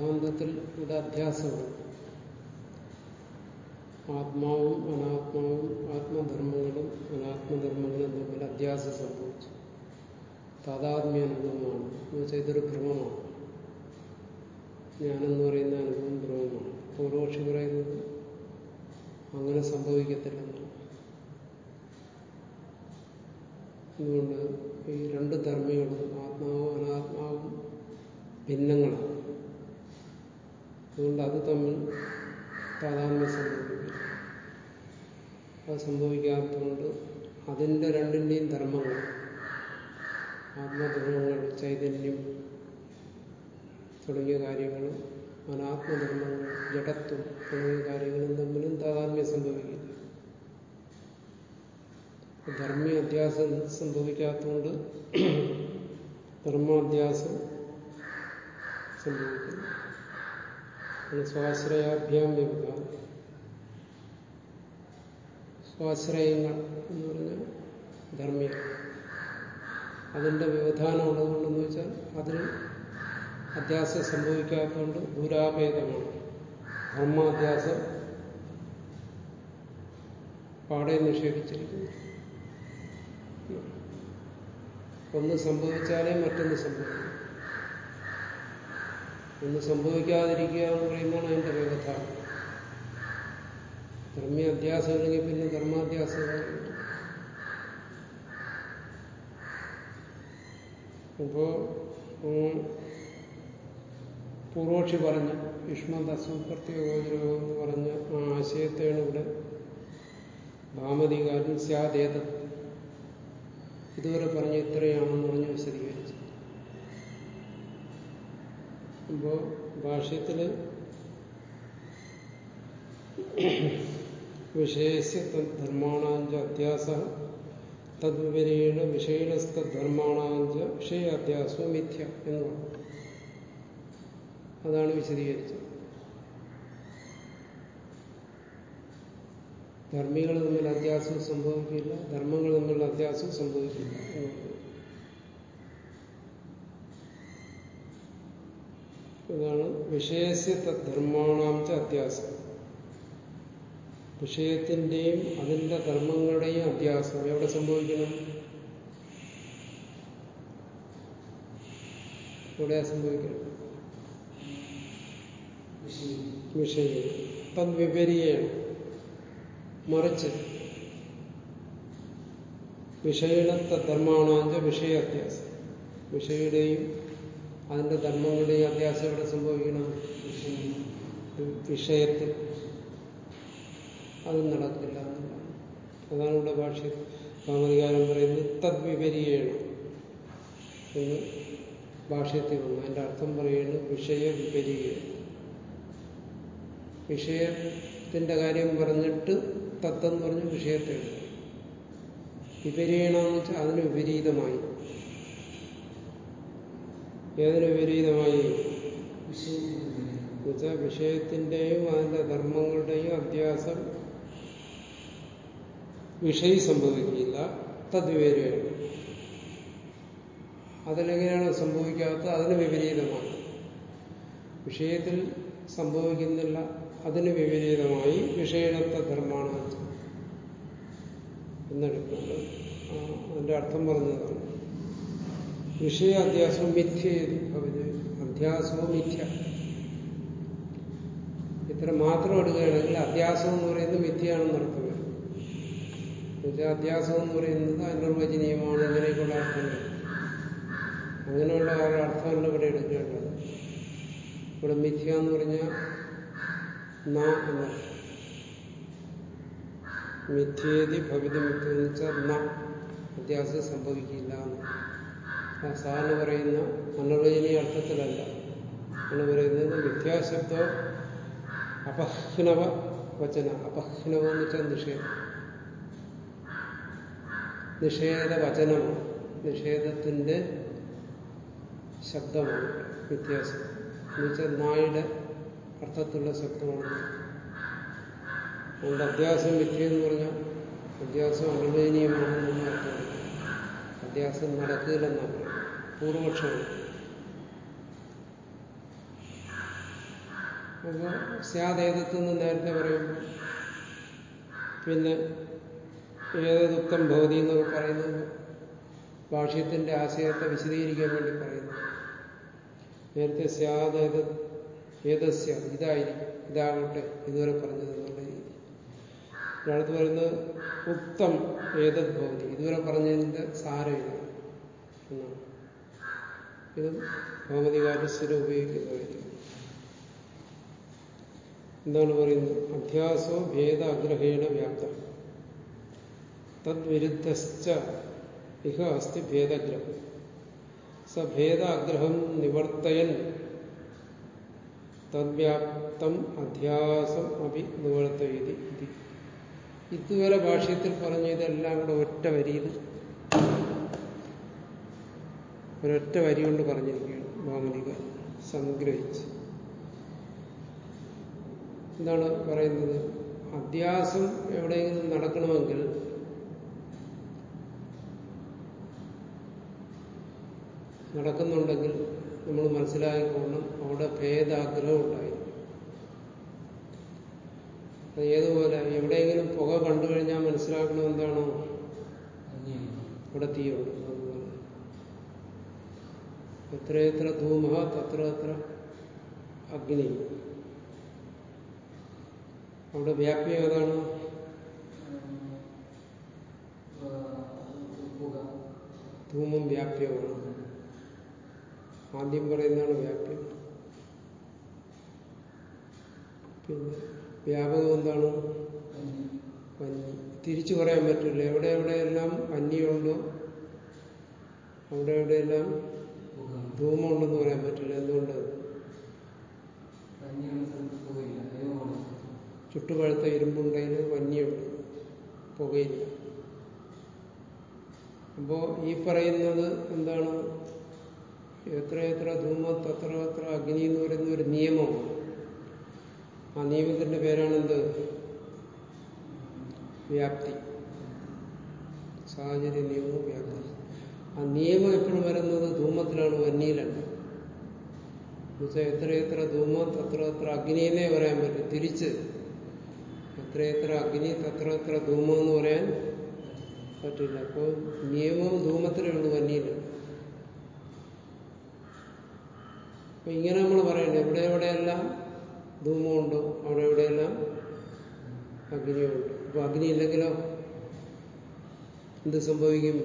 സിദ്ധാന്തത്തിൽ ഇത് അധ്യാസമാണ് ആത്മാവും അനാത്മാവും ആത്മധർമ്മങ്ങളും അനാത്മധർമ്മങ്ങളും തമ്മിൽ അധ്യാസം സംഭവിച്ചു. താതാത്മ്യ അനുഭവമാണ് എന്ന് വെച്ചാൽ ഇതൊരു ഭ്രമമാണ്. ഞാനെന്ന് പറയുന്ന അനുഭവം ഭ്രമമാണ്. പൂർവക്ഷി പറയുന്നത് അങ്ങനെ സംഭവിക്കത്തില്ലെന്നാണ് അതുകൊണ്ട് ഈ രണ്ട് ധർമ്മികളും ആത്മാവും അനാത്മാവും ഭിന്നങ്ങളാണ്. അതുകൊണ്ട് അത് തമ്മിൽ താതാത്മ്യം സംഭവിക്കും. അത് സംഭവിക്കാത്തതുകൊണ്ട് അതിന്റെ രണ്ടിന്റെയും ധർമ്മങ്ങൾ ആത്മധർമ്മങ്ങൾ ചൈതന്യം തുടങ്ങിയ കാര്യങ്ങളും അനാത്മധർമ്മങ്ങൾ ജഡത്വം തുടങ്ങിയ കാര്യങ്ങളും തമ്മിലും താതാത്മ്യം സംഭവിക്കില്ല ധർമ്മീയ അധ്യാസം സംഭവിക്കാത്തതുകൊണ്ട് ധർമാധ്യാസം സംഭവിക്കുന്നു സ്വാശ്രയാഭ്യാം വ്യവഹാരം സ്വാശ്രയങ്ങൾ എന്ന് പറഞ്ഞാൽ ധർമ്മിയ അതിന്റെ വ്യവധാനം ഉള്ളതുകൊണ്ടെന്ന് വെച്ചാൽ അതിന് അധ്യാസം സംഭവിക്കാത്തതുകൊണ്ട് ദുരാഭേദമാണ് ധർമാധ്യാസം പാടെ നിഷേധിച്ചിരിക്കുന്നു. ഒന്ന് സംഭവിച്ചാലേ മറ്റൊന്ന് സംഭവിക്കും. ഒന്ന് സംഭവിക്കാതിരിക്കുക എന്ന് പറയുന്നതാണ് അതിന്റെ വ്യവസ്ഥ. ധർമ്മീയ അധ്യാസം അല്ലെങ്കിൽ പിന്നെ ധർമാധ്യാസം അപ്പോ പൂർവക്ഷി പറഞ്ഞ യുഷ്മദസ്വപ്രത്യോഗോചരോ എന്ന് പറഞ്ഞ ആ ആശയത്തെയാണ് ഇവിടെ ഭാമതികാരൻ സ്യാദേതം. ഇതുവരെ പറഞ്ഞ ഇത്രയാണെന്ന് പറഞ്ഞ് വിശദീകരിച്ചു. അപ്പോ ഭാഷ്യത്തിൽ വിഷയസ്യ തദ്ധർമാണാഞ്ച അധ്യാസ തദ്വിപരീണ വിഷയ വിഷയാധ്യാസവും മിഥ്യ എന്ന് അതാണ് വിശദീകരിച്ചത്. ധർമ്മികൾ തമ്മിൽ അധ്യാസം സംഭവിക്കില്ല ധർമ്മങ്ങൾ തമ്മിൽ അധ്യാസം സംഭവിക്കില്ല ഇതാണ് വിഷയസ്യ തദ്ധർമാണാംച്ച അധ്യാസം. വിഷയത്തിന്റെയും അതിന്റെ ധർമ്മങ്ങളുടെയും അധ്യാസം എവിടെ സംഭവിക്കണം? എവിടെയാ സംഭവിക്കണം. വിഷയം. തദ്വിപരീയാണ് മറിച്ച്. ധർമാണാഞ്ച വിഷയ അത്യാസം വിഷയുടെയും അതിന്റെ ധർമ്മങ്ങളുടെയും അധ്യാസം എവിടെ സംഭവിക്കണം? വിഷയത്തിൽ. അത് നടക്കില്ല അതാണ് ഇവിടെ ഭാഷ. കാമധികാരം പറയുന്നത് തദ്വിപരീയാണ്. എന്ന് ഭാഷയത്തിൽ വന്നു. അതിന്റെ അർത്ഥം പറയുന്നത് വിഷയ വിപരീയാണ് വിഷയത്തിന്റെ കാര്യം പറഞ്ഞിട്ട് തത്വം പറഞ്ഞ് വിഷയത്തെ വിപരീണമെന്ന് വെച്ചാൽ അതിന് വിപരീതമായി. ഏതിന് വിപരീതമായി എന്നുവെച്ചാൽ വിഷയത്തിന്റെയും അതിന്റെ ധർമ്മങ്ങളുടെയും അധ്യാസം വിഷയി സംഭവിക്കില്ല. തദ്വിപരീതമാണ് അതിലെങ്ങനെയാണ് സംഭവിക്കാത്തത് അതിന് വിപരീതമാണ്. വിഷയത്തിൽ സംഭവിക്കുന്നില്ല. അതിന് വിപരീതമായി വിഷയണത്തെ ധർമ്മമാണ് എന്നെടുക്കുന്നത് അതിന്റെ അർത്ഥം പറഞ്ഞതാണ്. വിഷയ അധ്യാസവും മിഥ്യ അധ്യാസവും മിഥ്യ. ഇത്ര മാത്രം എടുക്കുകയാണെങ്കിൽ അധ്യാസം എന്ന് പറയുന്നത് മിഥ്യയാണെന്ന് അർത്ഥം വരും. അധ്യാസം എന്ന് പറയുന്നത് അനിർവചനീയമാണ് ഇങ്ങനെയൊക്കെയുള്ള അർത്ഥങ്ങൾ അങ്ങനെയുള്ള അർത്ഥമല്ല ഇവിടെ എടുക്കേണ്ടത് ഇവിടെ മിഥ്യ എന്ന് പറഞ്ഞാൽ നാ എന്നർത്ഥം മിഥ്യേതി ഭവിതമിത്യം എന്ന് വെച്ചാൽ ന. അധ്യാസം സംഭവിക്കില്ല എന്ന് ആ സാറിന് പറയുന്ന അനർവചനീയ അർത്ഥത്തിലല്ല. എന്ന് പറയുന്നത് മിഥ്യാശബ്ദോ അപഹ്നവ വചന. അപഹ്നവ എന്ന് വെച്ചാൽ നിഷേധം. നിഷേധ വചനമാണ് നിഷേധത്തിന്റെ ശബ്ദമാണ് വ്യത്യാസം. എന്നുവെച്ചാൽ നായുടെ അർത്ഥത്തിലുള്ള ശബ്ദമാണ്. അതുകൊണ്ട് അധ്യാസം വിറ്റി എന്ന് പറഞ്ഞാൽ അധ്യാസം അനുവദനീയമാണെന്നൊന്നും അർത്ഥമില്ല അധ്യാസം നടക്കില്ലെന്നാണ് പൂർവപക്ഷമാണ് അപ്പോൾ സ്യാദേതത്വം നേരത്തെ പറയുമ്പോൾ പിന്നെ ഏതദുക്തം ഭവതി എന്നൊക്കെ പറയുന്നത് ഭാഷ്യത്തിന്റെ ആശയത്തെ വിശദീകരിക്കാൻ വേണ്ടി പറയുന്നു. നേരത്തെ സ്യാദേത ഏതസ്യ ഇതായിരിക്കും. ഇതാകട്ടെ ഇതുവരെ പറഞ്ഞത് എന്നുള്ള രീതി ഒരാളത്ത് പറയുന്നത് ഉക്തം ഏതത് ഭവതി. ഇതുവരെ പറഞ്ഞതിന്റെ സാരമില്ല എന്നാണ് ഇത് ഉപയോഗിക്കുന്ന ഉപയോഗിക്കുന്നതായിരിക്കും. എന്താണ് പറയുന്നത്? അധ്യാസോ ഭേദ അഗ്രഹേണ വ്യാപ്ത. തദ്വിരുദ്ധശ്ച ഇഹ അസ്തി ഭേദഗ്രഹം. സ ഭേദ അഗ്രഹം നിവർത്തയൻ. തദ്വ്യാപ്തം അധ്യാസം അഭി നിവർത്തയതി ഇതുവരെ ഭാഷ്യത്തിൽ പറഞ്ഞ ഇതെല്ലാം കൂടെ ഒറ്റ വരിയിൽ ഒരൊറ്റ വരി കൊണ്ട് പറഞ്ഞിരിക്കുകയാണ് ഭാമനിക സംഗ്രഹിച്ച്. എന്താണ് പറയുന്നത്? അധ്യാസം എവിടെയെങ്കിലും നടക്കണമെങ്കിൽ നടക്കുന്നുണ്ടെങ്കിൽ നമ്മൾ മനസ്സിലാക്കിക്കൊള്ളണം അവിടെ ഭേദാഗ്രഹം ഉണ്ടായി അത് ഏതുപോലെ? എവിടെയെങ്കിലും പുക കണ്ടു കഴിഞ്ഞാൽ മനസ്സിലാക്കണം എന്താണോ? അവിടെ തീയുണ്ട്. അതുപോലെ എത്ര ധൂമ തത്ര അത്ര അഗ്നി അവിടെ വ്യാപ്യം ഏതാണ്? ധൂമം വ്യാപ്യമാണ്. ആദ്യം പറയുന്നതാണ് വ്യാപ്യം. പിന്നെ വ്യാപകം എന്താണ്? വന്നി തിരിച്ചു പറയാൻ പറ്റില്ല. എവിടെ എവിടെയെല്ലാം വന്യുണ്ടോ അവിടെ എവിടെയെല്ലാം ധൂമമുണ്ടെന്ന് പറയാൻ പറ്റില്ല എന്തുകൊണ്ട്? ചുട്ടുപഴുത്ത ഇരുമ്പുണ്ടെങ്കിൽ വന്യുണ്ട് പുകയില്ല. അപ്പോ ഈ പറയുന്നത് എന്താണ്? എത്ര എത്ര ധൂമം തത്ര എത്ര അഗ്നി എന്ന് പറയുന്ന ഒരു നിയമമാണ് ആ നിയമത്തിന്റെ പേരാണെന്ത്? വ്യാപ്തി. സാഹചര്യ നിയമവും വ്യാപ്തി. ആ നിയമം എപ്പോഴും വരുന്നത് ധൂമത്തിലാണ് വന്നിയിലാണ് എന്നുവെച്ചാൽ എത്രയെത്ര ധൂമം തത്ര എത്ര അഗ്നിയെന്നേ പറയാൻ പറ്റും. തിരിച്ച് എത്രയെത്ര അഗ്നി തത്ര എത്ര ധൂമം എന്ന് പറയാൻ പറ്റില്ല. അപ്പോൾ നിയമവും ധൂമത്തിലേ ഉള്ളൂ അപ്പൊ ഇങ്ങനെ നമ്മൾ പറയണ്ട എവിടെ എവിടെയെല്ലാം ധൂമമുണ്ടോ അവിടെ എവിടെയെല്ലാം അഗ്നിയുണ്ട്. അപ്പൊ അഗ്നി ഇല്ലെങ്കിലോ എന്ത് സംഭവിക്കും?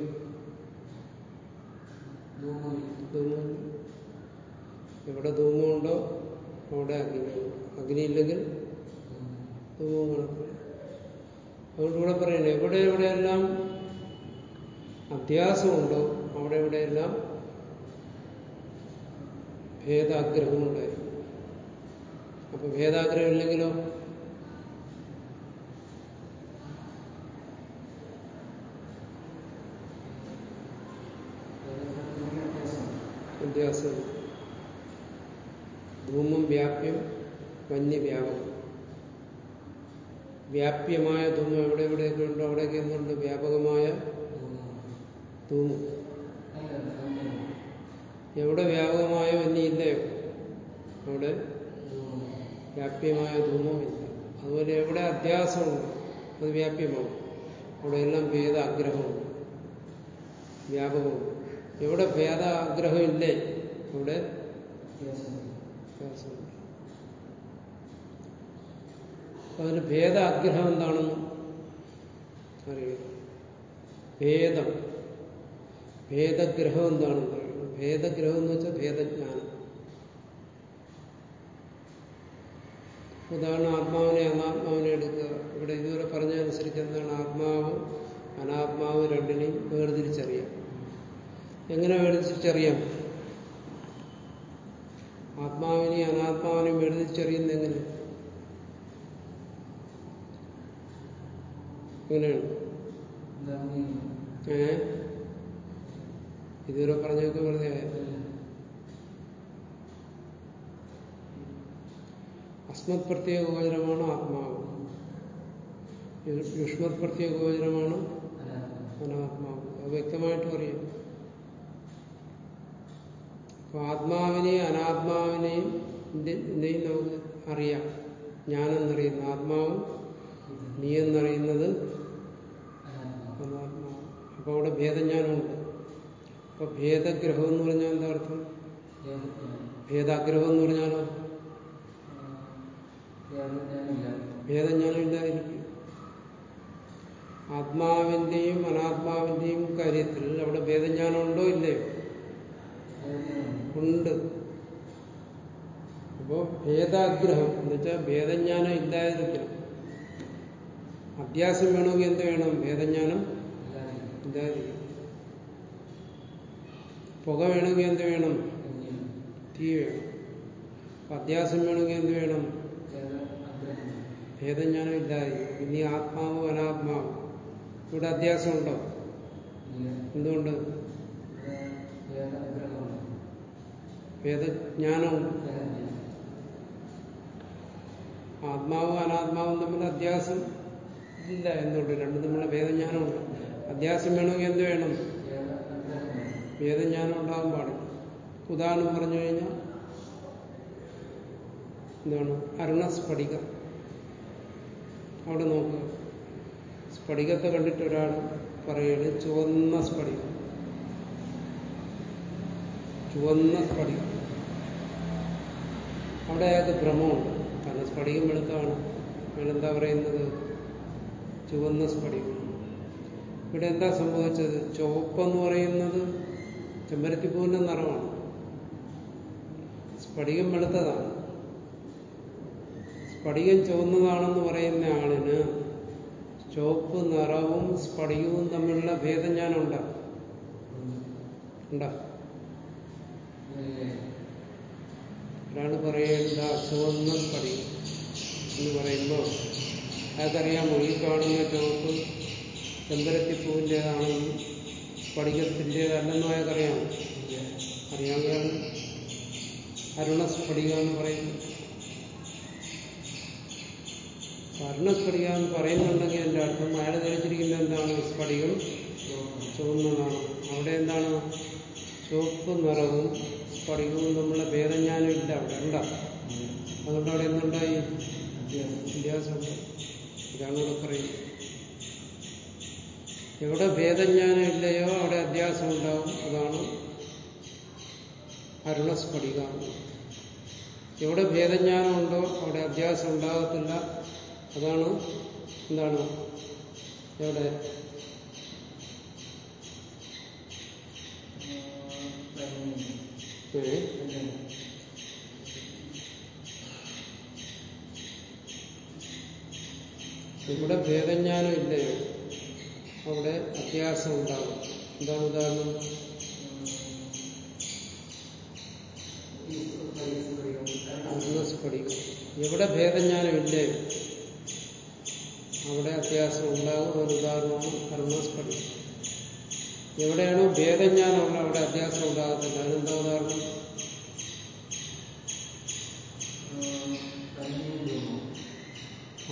എവിടെ ധൂമമുണ്ടോ അവിടെ അഗ്നി ഇല്ലെങ്കിൽ ധൂമവും അതുകൊണ്ട് ഇവിടെ പറയുന്നത് എവിടെ എവിടെയെല്ലാം അധ്യാസമുണ്ടോ അവിടെ എവിടെയെല്ലാം ഭേദാഗ്രഹം ഉണ്ടായിരിക്കും അപ്പൊ ഭേദാഗ്രഹം ഇല്ലെങ്കിലോ? വ്യത്യാസം. ധൂമം വ്യാപ്യം വന്യവ്യാപകം വ്യാപ്യമായ ധൂമം എവിടെ എവിടെയൊക്കെ ഉണ്ടോ അവിടെയൊക്കെ എന്തുണ്ട് വ്യാപകമായ ധൂമം എവിടെ വ്യാപകമായ വന്യയില്ലയോ അവിടെ വ്യാപ്യമായ ധൂമമില്ല അതുപോലെ എവിടെ അധ്യാസമുണ്ട് അത് വ്യാപ്യമാണ്. അവിടെയെല്ലാം ഭേദ ആഗ്രഹമുണ്ട് വ്യാപകമുണ്ട്. എവിടെ ഭേദ ആഗ്രഹമില്ലേ ഇവിടെ അതിന് ഭേദ ആഗ്രഹം എന്താണെന്ന് അറിയുക ഭേദം. ഭേദഗ്രഹം എന്താണെന്ന് അറിയണം ഭേദഗ്രഹം എന്ന് വെച്ചാൽ ഭേദജ്ഞാനം. ഉദാഹരണം ആത്മാവിനെ അനാത്മാവിനെ എടുക്കുക. ഇവിടെ ഇതുവരെ പറഞ്ഞതനുസരിച്ച് എന്താണ്? ആത്മാവ് അനാത്മാവ് രണ്ടിനെയും വേർതിരിച്ചറിയാം എങ്ങനെ വേർതിരിച്ചറിയാം ആത്മാവിനെയും അനാത്മാവിനെയും വേർതിരിച്ചറിയുന്ന എങ്ങനെ എങ്ങനെയാണ്? ഏ ഇതുവരെ പറഞ്ഞൊക്കെ വെറുതെ അസ്മത് പ്രത്യേക ഗോചരമാണ് ആത്മാവ്? യുഷ്മത് പ്രത്യേക ഗോചരമാണ്? അനാത്മാവ്. അത് വ്യക്തമായിട്ടും അറിയാം അപ്പൊ ആത്മാവിനെയും അനാത്മാവിനെയും നമുക്ക് അറിയാം. ഞാനെന്നറിയുന്ന. ആത്മാവും നീ എന്നറിയുന്നത് അപ്പൊ അവിടെ ഭേദജ്ഞാനമുണ്ട്. അപ്പൊ ഭേദഗ്രഹം എന്ന് പറഞ്ഞാൽ എന്താ അർത്ഥം? ഭേദാഗ്രഹം എന്ന് പറഞ്ഞാലോ? ഭേദജ്ഞാനം ഇല്ലാതിരിക്കും ആത്മാവിന്റെയും അനാത്മാവിന്റെയും കാര്യത്തിൽ അവിടെ ഭേദജ്ഞാനം ഉണ്ടോ ഇല്ലയോ? ഉണ്ട്. അപ്പോ ഭേദാഗ്രഹം എന്ന് വെച്ചാൽ ഭേദജ്ഞാനം ഇല്ലാതിരിക്കണം അഭ്യാസം വേണമെങ്കിൽ എന്ത് വേണം? ഭേദജ്ഞാനം ഇല്ലാതിരിക്കണം പുക വേണമെങ്കിൽ എന്ത് വേണം? തീ വേണം. അധ്യാസം വേണമെങ്കിൽ എന്ത് വേണം? ഭേദജ്ഞാനം ഇല്ലാതിരിക്കും ഇനി ആത്മാവ് അനാത്മാവ്. ഇവിടെ അധ്യാസം ഉണ്ടോ? എന്തുകൊണ്ട്? ഭേദജ്ഞാനവും ആത്മാവും അനാത്മാവും തമ്മിൽ അധ്യാസം ഇല്ല എന്തുകൊണ്ട് രണ്ടും തമ്മിലുള്ള വേദജ്ഞാനമുണ്ട്. അധ്യാസം വേണമെങ്കിൽ എന്ത് വേണം? വേദജ്ഞാനം ഉണ്ടാകാൻ പാടില്ല ഉദാഹരണം പറഞ്ഞു കഴിഞ്ഞാൽ എന്താണ്? അരുണസ്ഫടികം. അവിടെ നോക്കുക. സ്ഫടികത്തെ കണ്ടിട്ട് ഒരാൾ പറയുന്നത് ചുവന്ന സ്ഫടികം. ചുവന്ന സ്ഫടികം. അവിടെ അയാൾക്ക് ഭ്രമമുണ്ട് കാരണം സ്ഫടികം വെളുത്താണ് അയാൾ എന്താ പറയുന്നത്? ചുവന്ന സ്ഫടികം. ഇവിടെ എന്താ സംഭവിച്ചത്? ചുവപ്പെന്ന് പറയുന്നത് ചെമ്പരത്തിപ്പൂവിന്റെ നിറമാണ്. സ്ഫടികം വെളുത്തതാണ് സ്ഫടികം ചുവന്നതാണെന്ന് പറയുന്ന ആളിന് ചുവപ്പ് നിറവും സ്ഫടികവും തമ്മിലുള്ള ഭേദം ഞാനുണ്ടാ. ഉണ്ടാ? ഒരാൾ പറയേണ്ട ചുവന്ന പടി എന്ന് പറയുമ്പോൾ അയാൾക്കറിയാമോ ഈ കാണുന്ന ചുവപ്പ് ചെമ്പരത്തിപ്പൂവിന്റേതാണെന്നും സ്ഫടികത്തിന്റെതല്ലെന്നും അയാൾക്കറിയാമോ അറിയാമെങ്കിൽ അരുണസ്ഫടിക എന്ന് പറയുന്നു അരുണസ്ഫടിക എന്ന് പറയുന്നുണ്ടെങ്കിൽ എന്റെ അർത്ഥം അയാൾ ധരിച്ചിരിക്കുന്ന എന്താണ്? സ്ഫടികം ചുവന്നതാണ് അവിടെ എന്താണ്? ചുവപ്പ് നിറവും സ്ഫടികവും നമ്മളെ ഭേദജ്ഞാനം ഇല്ല അവിടെ ഉണ്ട? അതുകൊണ്ട് അവിടെ എന്തുണ്ടായി? വ്യത്യാസമുണ്ട് ഇതാണ് ഇവിടെ പറയുന്നത്. എവിടെ ഭേദജ്ഞാനം ഇല്ലയോ അവിടെ അധ്യാസം ഉണ്ടാവും. അതാണ് അരുളസ്ഫടിക എവിടെ ഭേദജ്ഞാനം ഉണ്ടോ അവിടെ അധ്യാസം ഉണ്ടാകത്തില്ല. അതാണ് എന്താണ്? എവിടെ ഇവിടെ ഭേദജ്ഞാനം ഇല്ലയോ അവിടെ അത്യാസം ഉണ്ടാകും എന്താണ് ഉദാഹരണം? അരുണസ്ഫടികം എവിടെ ഭേദജ്ഞാനം ഇല്ലേ? അവിടെ അത്യാസം ഉണ്ടാകും ഒരു ഉദാഹരണമാണ് അരുണസ്ഫടികം എവിടെയാണോ ഭേദജ്ഞാനമുള്ള അവിടെ അഭ്യാസം ഉണ്ടാകത്തില്ല. അതെന്താ ഉദാഹരണം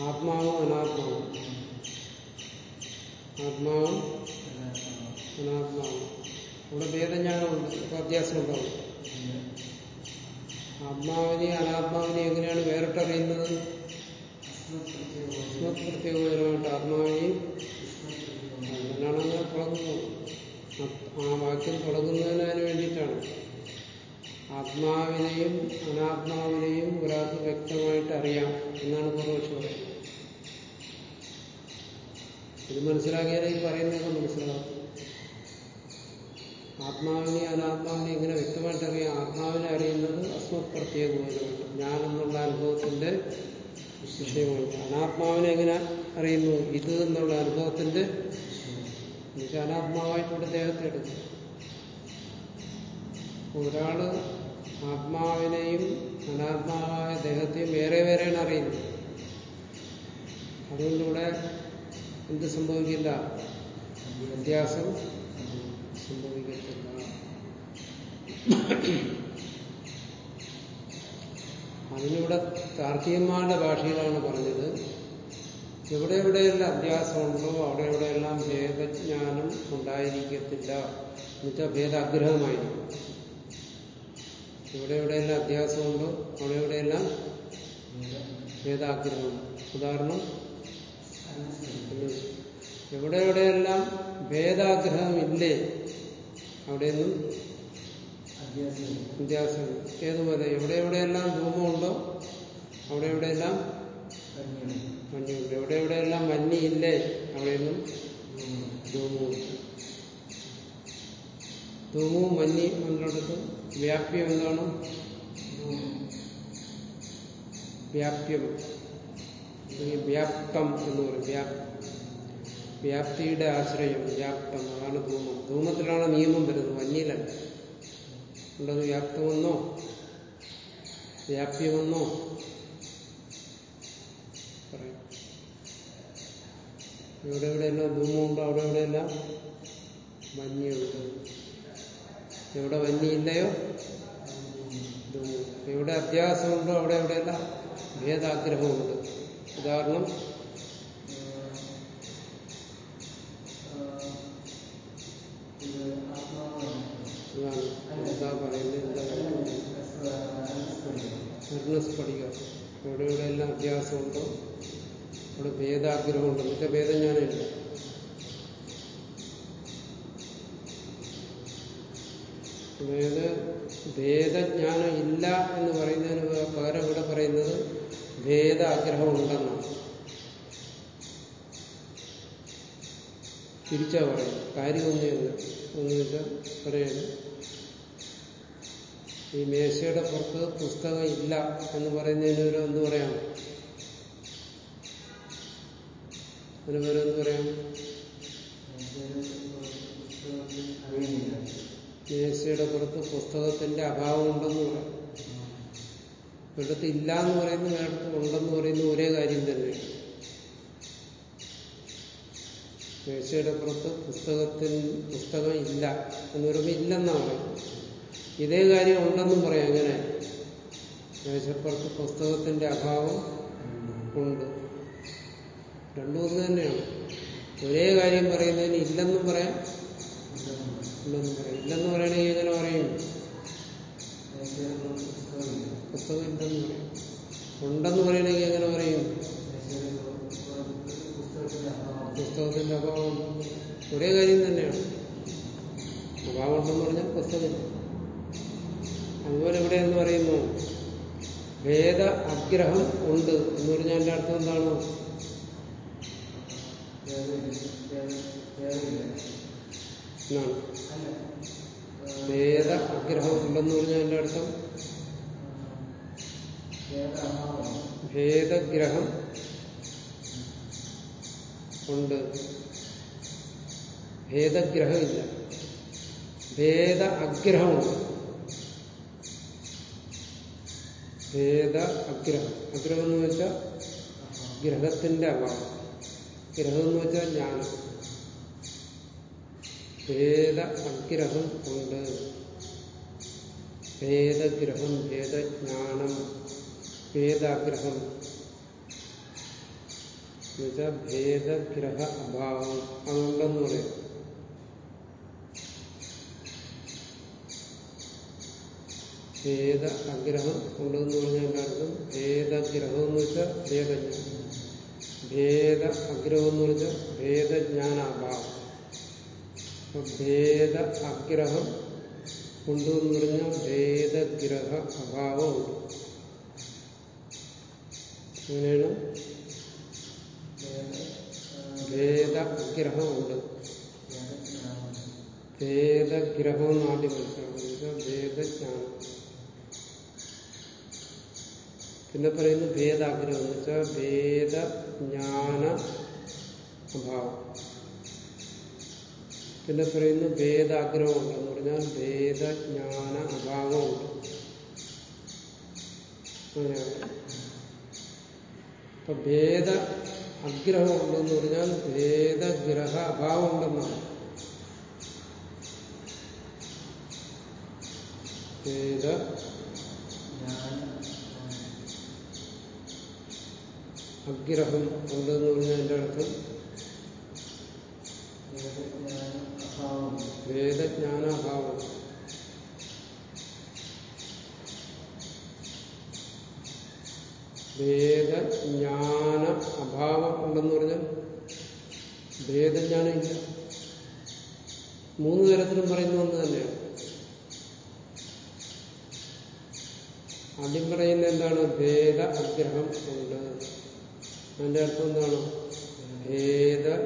ആത്മാവും അനാത്മാവും? ആത്മാവും അനാത്മാവും? അവിടെ ഭേദജ്ഞാനമുണ്ട്. അപ്പൊ അത്യാസം ഉണ്ടാവും. ആത്മാവിനെ അനാത്മാവിനെ എങ്ങനെയാണ് വേറിട്ടറിയുന്നത്? പ്രത്യേകപരമായിട്ട് ആത്മാവിനെയും അങ്ങനെയാണ് അങ്ങനെ തുടങ്ങുന്നത് ആ വാക്യം തുടങ്ങുന്നതിന് വേണ്ടിയിട്ടാണ്. ആത്മാവിനെയും അനാത്മാവിനെയും ഒരാൾക്ക് വ്യക്തമായിട്ട് അറിയാം എന്നാണ് പൂർവക്ഷി പറയുന്നത്. ഇത് മനസ്സിലാക്കിയാലേ ഈ പറയുന്നതൊക്കെ മനസ്സിലാകും ആത്മാവിനെ അനാത്മാവിനെ ഇങ്ങനെ വ്യക്തമായിട്ട് അറിയാം? ആത്മാവിനെ അറിയുന്നത് അസ്മത് ഞാൻ എന്നുള്ള അനുഭവത്തിന്റെ വിഷയമാണ് അനാത്മാവിനെ എങ്ങനെ അറിയുന്നു? ഇത് എന്നുള്ള അനുഭവത്തിന്റെ എന്നുവെച്ചാൽ അനാത്മാവായിക്കൊണ്ട് ദേഹത്തെ എടുക്കും ഒരാൾ ആത്മാവിനെയും അനാത്മാവായ ദേഹത്തെയും വേറെ വേറെയാണ് അറിയുന്നത്. അതുകൊണ്ടിവിടെ എന്ത് സംഭവിക്കില്ല? വ്യത്യാസം സംഭവിക്കത്തില്ല. അതിനിവിടെ താർക്കികന്മാരുടെ ഭാഷയിലാണ് പറഞ്ഞത്. എവിടെ എവിടെയെല്ലാം അഭ്യാസമുണ്ടോ അവിടെ എവിടെയെല്ലാം ഭേദജ്ഞാനം ഉണ്ടായിരിക്കത്തില്ല എന്നുവെച്ചാൽ ഭേദാഗ്രഹമായിരിക്കും. എവിടെ എവിടെയെല്ലാം അഭ്യാസമുണ്ടോ അവിടെ എവിടെയെല്ലാം ഭേദാഗ്രഹം ഉദാഹരണം എവിടെ എവിടെയെല്ലാം ഭേദാഗ്രഹം ഇല്ലേ അവിടെയൊന്നും വ്യത്യാസമില്ല ഏതുപോലെ എവിടെ എവിടെയെല്ലാം ധൂമമുണ്ടോ അവിടെ എവിടെയെല്ലാം മഞ്ഞുണ്ട് എവിടെ എവിടെയെല്ലാം മഞ്ഞില്ലേ? അവിടെയൊന്നും ധൂമമുണ്ട് ധൂമവും മഞ്ഞി ഉള്ളിടത്ത് വ്യാപ്യം എന്താണ്? വ്യാപ്യം. വ്യാപ്തം എന്ന് പറയും. വ്യാപ് വ്യാപ്തിയുടെ ആശ്രയം വ്യാപ്തം. അതാണ് ധൂമം ധൂമത്തിലാണ് നിയമം വരുന്നത്. മഞ്ഞിലല്ല. ഉള്ളത് വ്യാപ്തമെന്നോ? വ്യാപ്യമെന്നോ എവിടെ എവിടെയെല്ലാം ധൂമമുണ്ടോ അവിടെ എവിടെയെല്ലാം മഞ്ഞുണ്ട്. എവിടെ മഞ്ഞില്ലയോ എവിടെ അധ്യാസമുണ്ടോ അവിടെ എവിടെയെല്ലാം ഭേദാഗ്രഹമുണ്ട്. ഉദാഹരണം എന്താ പറയുന്നത്? എന്താ സ്ഫടിക എവിടെ എവിടെയെല്ലാം അഭ്യാസമുണ്ടോ അവിടെ ഭേദാഗ്രഹമുണ്ട് എന്നുവെച്ചാൽ ഭേദജ്ഞാനമില്ല? അതായത് ഭേദജ്ഞാനം ഇല്ല എന്ന് പറയുന്നതിന് പകരം ഇവിടെ പറയുന്നത് ഭേദാഗ്രഹം ഉണ്ടെന്നാണ് തിരിച്ചാ പറയുന്നത്. കാര്യമൊന്നുമില്ല. വെച്ചാൽ പറയുന്നത് ഈ മേശയുടെ പുറത്ത് പുസ്തകം ഇല്ല എന്ന് പറയുന്നതിന് ഒരു എന്ത് പറയാം അതിന് പേര് എന്ത് പറയാം? മേശയുടെ പുറത്ത് പുസ്തകത്തിന്റെ അഭാവം ഉണ്ടെന്ന് പറയാം. ഒരിടത്ത് ഇല്ല എന്ന് പറയുന്ന വേണ്ടത് ഉണ്ടെന്ന് പറയുന്ന ഒരേ കാര്യം തന്നെയാണ് മേശയുടെ പുറത്ത് പുസ്തകത്തിൽ പുസ്തകം ഇല്ല എന്ന് പറയുമ്പോൾ ഇല്ലെന്നാണ് പറയുന്നത്. ഇതേ കാര്യം ഉണ്ടെന്നും പറയാം. അങ്ങനെ മേശപ്പുറത്ത് പുസ്തകത്തിന്റെ അഭാവം ഉണ്ട്. രണ്ടും ഒന്ന് തന്നെയാണ്. ഒരേ കാര്യം പറയുന്നതിന് ഇല്ലെന്നും പറയാം. ഇല്ലെന്നും പറയാം. ഇല്ലെന്ന് പറയണമെങ്കിൽ എങ്ങനെ പറയും. പുസ്തകം ഇല്ലെന്ന് പറയും. ഉണ്ടെന്ന് പറയണമെങ്കിൽ എങ്ങനെ പറയും? പുസ്തകത്തിന്റെ അഭാവം. ഒരേ കാര്യം തന്നെയാണ്. അഭാവം ഉണ്ടെന്ന് പറഞ്ഞാൽ പുസ്തകമില്ല. അതുപോലെ ഇവിടെ എന്ന് പറയുന്നു വേദ അഗ്രഹം ഉണ്ട് എന്ന് പറഞ്ഞാൽ എന്റെ അർത്ഥം എന്താണ്? എന്നാണ്? വേദ ആഗ്രഹം ഉണ്ടെന്ന് പറഞ്ഞാൽ എന്റെ അർത്ഥം? ഭേദഗ്രഹം ഉണ്ട്. ഭേദഗ്രഹമില്ല ഭേദ അഗ്രഹമുണ്ട് ഭേദ അഗ്രഹം അഗ്രഹം എന്ന് വെച്ചാൽ ഗ്രഹത്തിന്റെ അഭാവം. ഗ്രഹം എന്ന് വെച്ചാൽ ജ്ഞാനം ഭേദ അഗ്രഹം ഉണ്ട് ഭേദഗ്രഹം ഭേദജ്ഞാനം ഭേദാഗ്രഹം. എന്നുവെച്ചാൽ ഭേദഗ്രഹ അഭാവം. അതുണ്ടെന്ന് പറയും. ഭേദ അഗ്രഹം ഉണ്ടെന്ന് പറഞ്ഞാൽ എല്ലാവർക്കും ഭേദഗ്രഹം എന്ന് വെച്ചാൽ ഭേദജ്ഞാനം. ഭേദ അഗ്രഹം എന്ന് വെച്ചാൽ ഭേദജ്ഞാനാഭാവം. അപ്പൊ ഭേദ അഗ്രഹം ഉണ്ട് എന്ന് പറഞ്ഞാൽ ഭേദഗ്രഹ അഭാവമുണ്ട് അങ്ങനെയാണ് ഭേദ അഗ്രഹമുണ്ട് ഭേദഗ്രഹം എന്ന് ആദ്യം മനസ്സിലാക്കുന്നത് ഭേദജ്ഞാനം. പിന്നെ പറയുന്നു ഭേദാഗ്രഹം എന്ന് വെച്ചാൽ ഭേദജ്ഞാന അഭാവം പിന്നെ പറയുന്നു ഭേദാഗ്രഹമുണ്ട് എന്ന് പറഞ്ഞാൽ ഭേദജ്ഞാന അഭാവമുണ്ട്. ഇപ്പൊ ഭേദ അഗ്രഹം ഉണ്ടെന്ന് പറഞ്ഞാൽ ഭേദഗ്രഹ അഭാവം ഉണ്ടെന്നാണ് ഭേദ അഗ്രഹം ഉണ്ടെന്ന് പറഞ്ഞാൽ എന്റെ അർത്ഥം വേദജ്ഞാനാഭാവം. വേദജ്ഞാന അഭാവം ഉണ്ടെന്ന് പറഞ്ഞാൽ വേദജ്ഞാനം ഇല്ല. മൂന്ന് തരത്തിലും പറയുന്ന ഒന്ന് തന്നെയാണ്. ആദ്യം പറയുന്ന എന്താണ്? ഭേദ അഗ്രഹം ഉണ്ട്. അതിന്റെ അർത്ഥം എന്താണ്? ഏത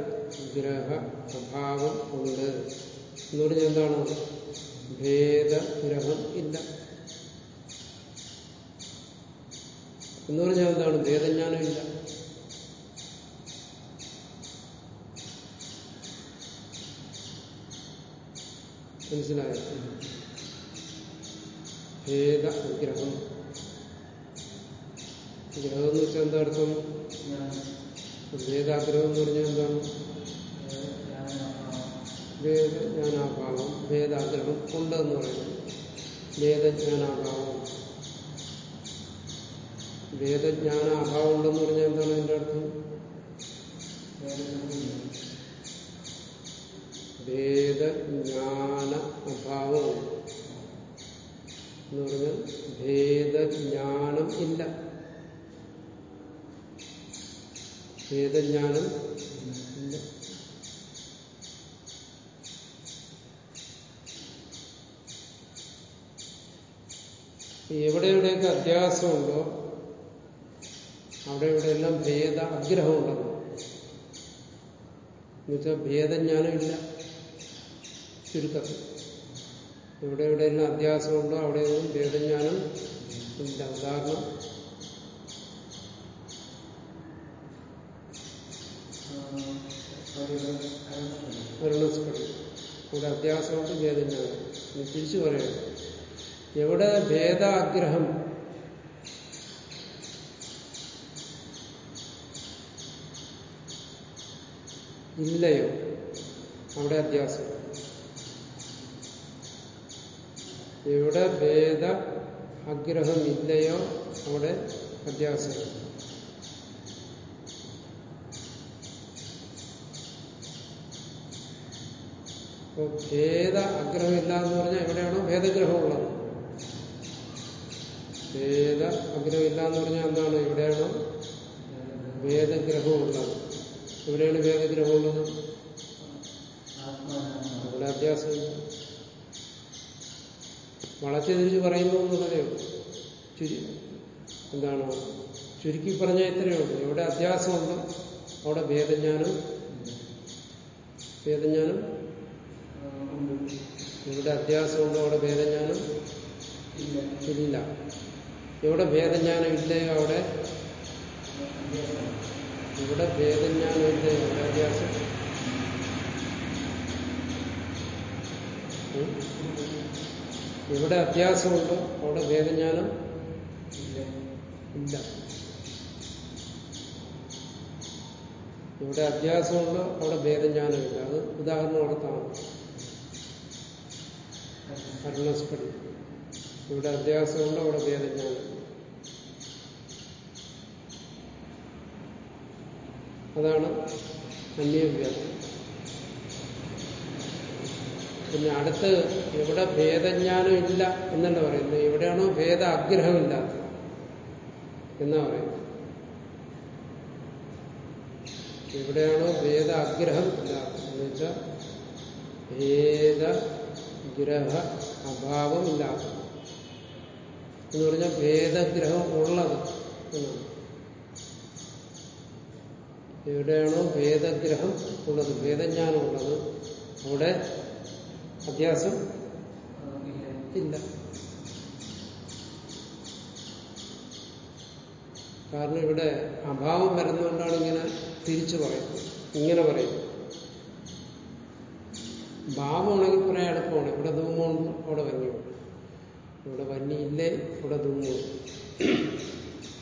ഗ്രഹ പ്രഭാവം ഉണ്ട്. എന്ന് പറഞ്ഞാൽ എന്താണ്? ഭേദഗ്രഹം ഇല്ല. എന്ന് പറഞ്ഞാൽ എന്താണ്? ഭേദജ്ഞാനം ഇല്ല. മനസ്സിലായോ? ഭേദഗ്രഹം ഗ്രഹം എന്ന് വെച്ചാൽ എന്താ അർത്ഥം? ഭേദാഗ്രഹം എന്ന് പറഞ്ഞാൽ എന്താണ്? ഭേദജ്ഞാനാഭാവം ഭേദാഗ്രഹം ഉണ്ടെന്ന് പറയുന്നത്. വേദജ്ഞാനാഭാവം. വേദജ്ഞാനാഭാവം ഉണ്ടെന്ന് പറഞ്ഞാൽ എന്താണ് അതിന്റെ അർത്ഥം? ഭേദജ്ഞാന അഭാവം എന്ന് പറഞ്ഞാൽ ഭേദജ്ഞാനം ഇല്ല. ഭേദജ്ഞാനം ഇല്ല എവിടെ എവിടെയൊക്കെ അധ്യാസമുണ്ടോ അവിടെ ഇവിടെ എല്ലാം ഭേദ അഗ്രഹം ഉണ്ടെന്ന് എന്നുവെച്ചാൽ ഭേദജ്ഞാനം ഇല്ല ചുരുക്കത്തിൽ. എവിടെ എവിടെയെല്ലാം അധ്യാസമുണ്ടോ അവിടെയൊന്നും ഭേദജ്ഞാനം ഇല്ല. ഉദാഹരണം അരുണസ്പടി ഇവിടെ അധ്യാസമുണ്ട് ഭേദജ്ഞാനം തിരിച്ചു പറയണം എവിടെ ഭേദാഗ്രഹം ഇല്ലയോ അവിടെ അധ്യാസം എവിടെ ഭേദ ആഗ്രഹം ഇല്ലയോ അവിടെ അധ്യാസം അപ്പൊ ഭേദ അഗ്രഹം ഇല്ല എന്ന് പറഞ്ഞാൽ എവിടെയാണോ ഭേദഗ്രഹം ഉള്ളത് ഭേദ അഗ്രഹം ഇല്ല എന്ന് പറഞ്ഞാൽ എന്താണ്? എവിടെയാണോ ഭേദഗ്രഹം ഉള്ളത് എവിടെയാണ് ഭേദഗ്രഹം ഉള്ളത് അവിടെ അധ്യാസം വളച്ചു തിരിച്ച് പറയുന്നു എന്നുള്ളതേ എന്താണ്? ചുരുക്കി പറഞ്ഞാൽ ഇത്രയേ ഉള്ളൂ. എവിടെ അധ്യാസമുണ്ട് അവിടെ ഭേദജ്ഞാനം ഭേദജ്ഞാനം എവിടെ അധ്യാസമുണ്ടോ അവിടെ ഭേദജ്ഞാനം ഇല്ല. എവിടെ ഭേദജ്ഞാനം ഇല്ലയോ അവിടെ? ഇവിടെ ഭേദജ്ഞാനം ഇല്ലയോ അവിടെ അധ്യാസം ഇവിടെ അധ്യാസമുണ്ടോ അവിടെ ഭേദജ്ഞാനം ഇല്ല. ഇവിടെ അധ്യാസമുണ്ടോ അവിടെ ഭേദജ്ഞാനമില്ല അത് ഉദാഹരണം കൊടുത്താണ് അരുണസ്പടി ഇവിടെ അധ്യാസമുണ്ട് അവിടെ ഭേദജ്ഞാനം അതാണ് അന്യവ്യാസം പിന്നെ അടുത്ത് എവിടെ ഭേദജ്ഞാനം ഇല്ല എന്നല്ല പറയുന്നത്. എവിടെയാണോ ഭേദ ആഗ്രഹമില്ലാത്തത് എന്നാ പറയുന്നത്. എവിടെയാണോ ഭേദ ആഗ്രഹം ഇല്ലാത്തത് എന്ന് വെച്ചാൽ ഭേദ ഗ്രഹ അഭാവമില്ലാത്ത എന്ന് പറഞ്ഞാൽ ഭേദഗ്രഹം ഉള്ളത് എന്നാണ്. എവിടെയാണോ ഭേദഗ്രഹം ഉള്ളത് ഭേദജ്ഞാനം ഉള്ളത് അവിടെ അഭ്യാസം ഇല്ല. കാരണം ഇവിടെ അഭാവം വരുന്നതുകൊണ്ടാണ് ഇങ്ങനെ തിരിച്ചു പറയുന്നത് ഇങ്ങനെ പറയുന്നത്. ഭാവമാണെങ്കിൽ കുറെ എളുപ്പമാണ് ഇവിടെ ധൂമുണ്ട് അവിടെ വന്യമുണ്ട് ഇവിടെ വന്യയില്ലേ ഇവിടെ ധൂമുണ്ട്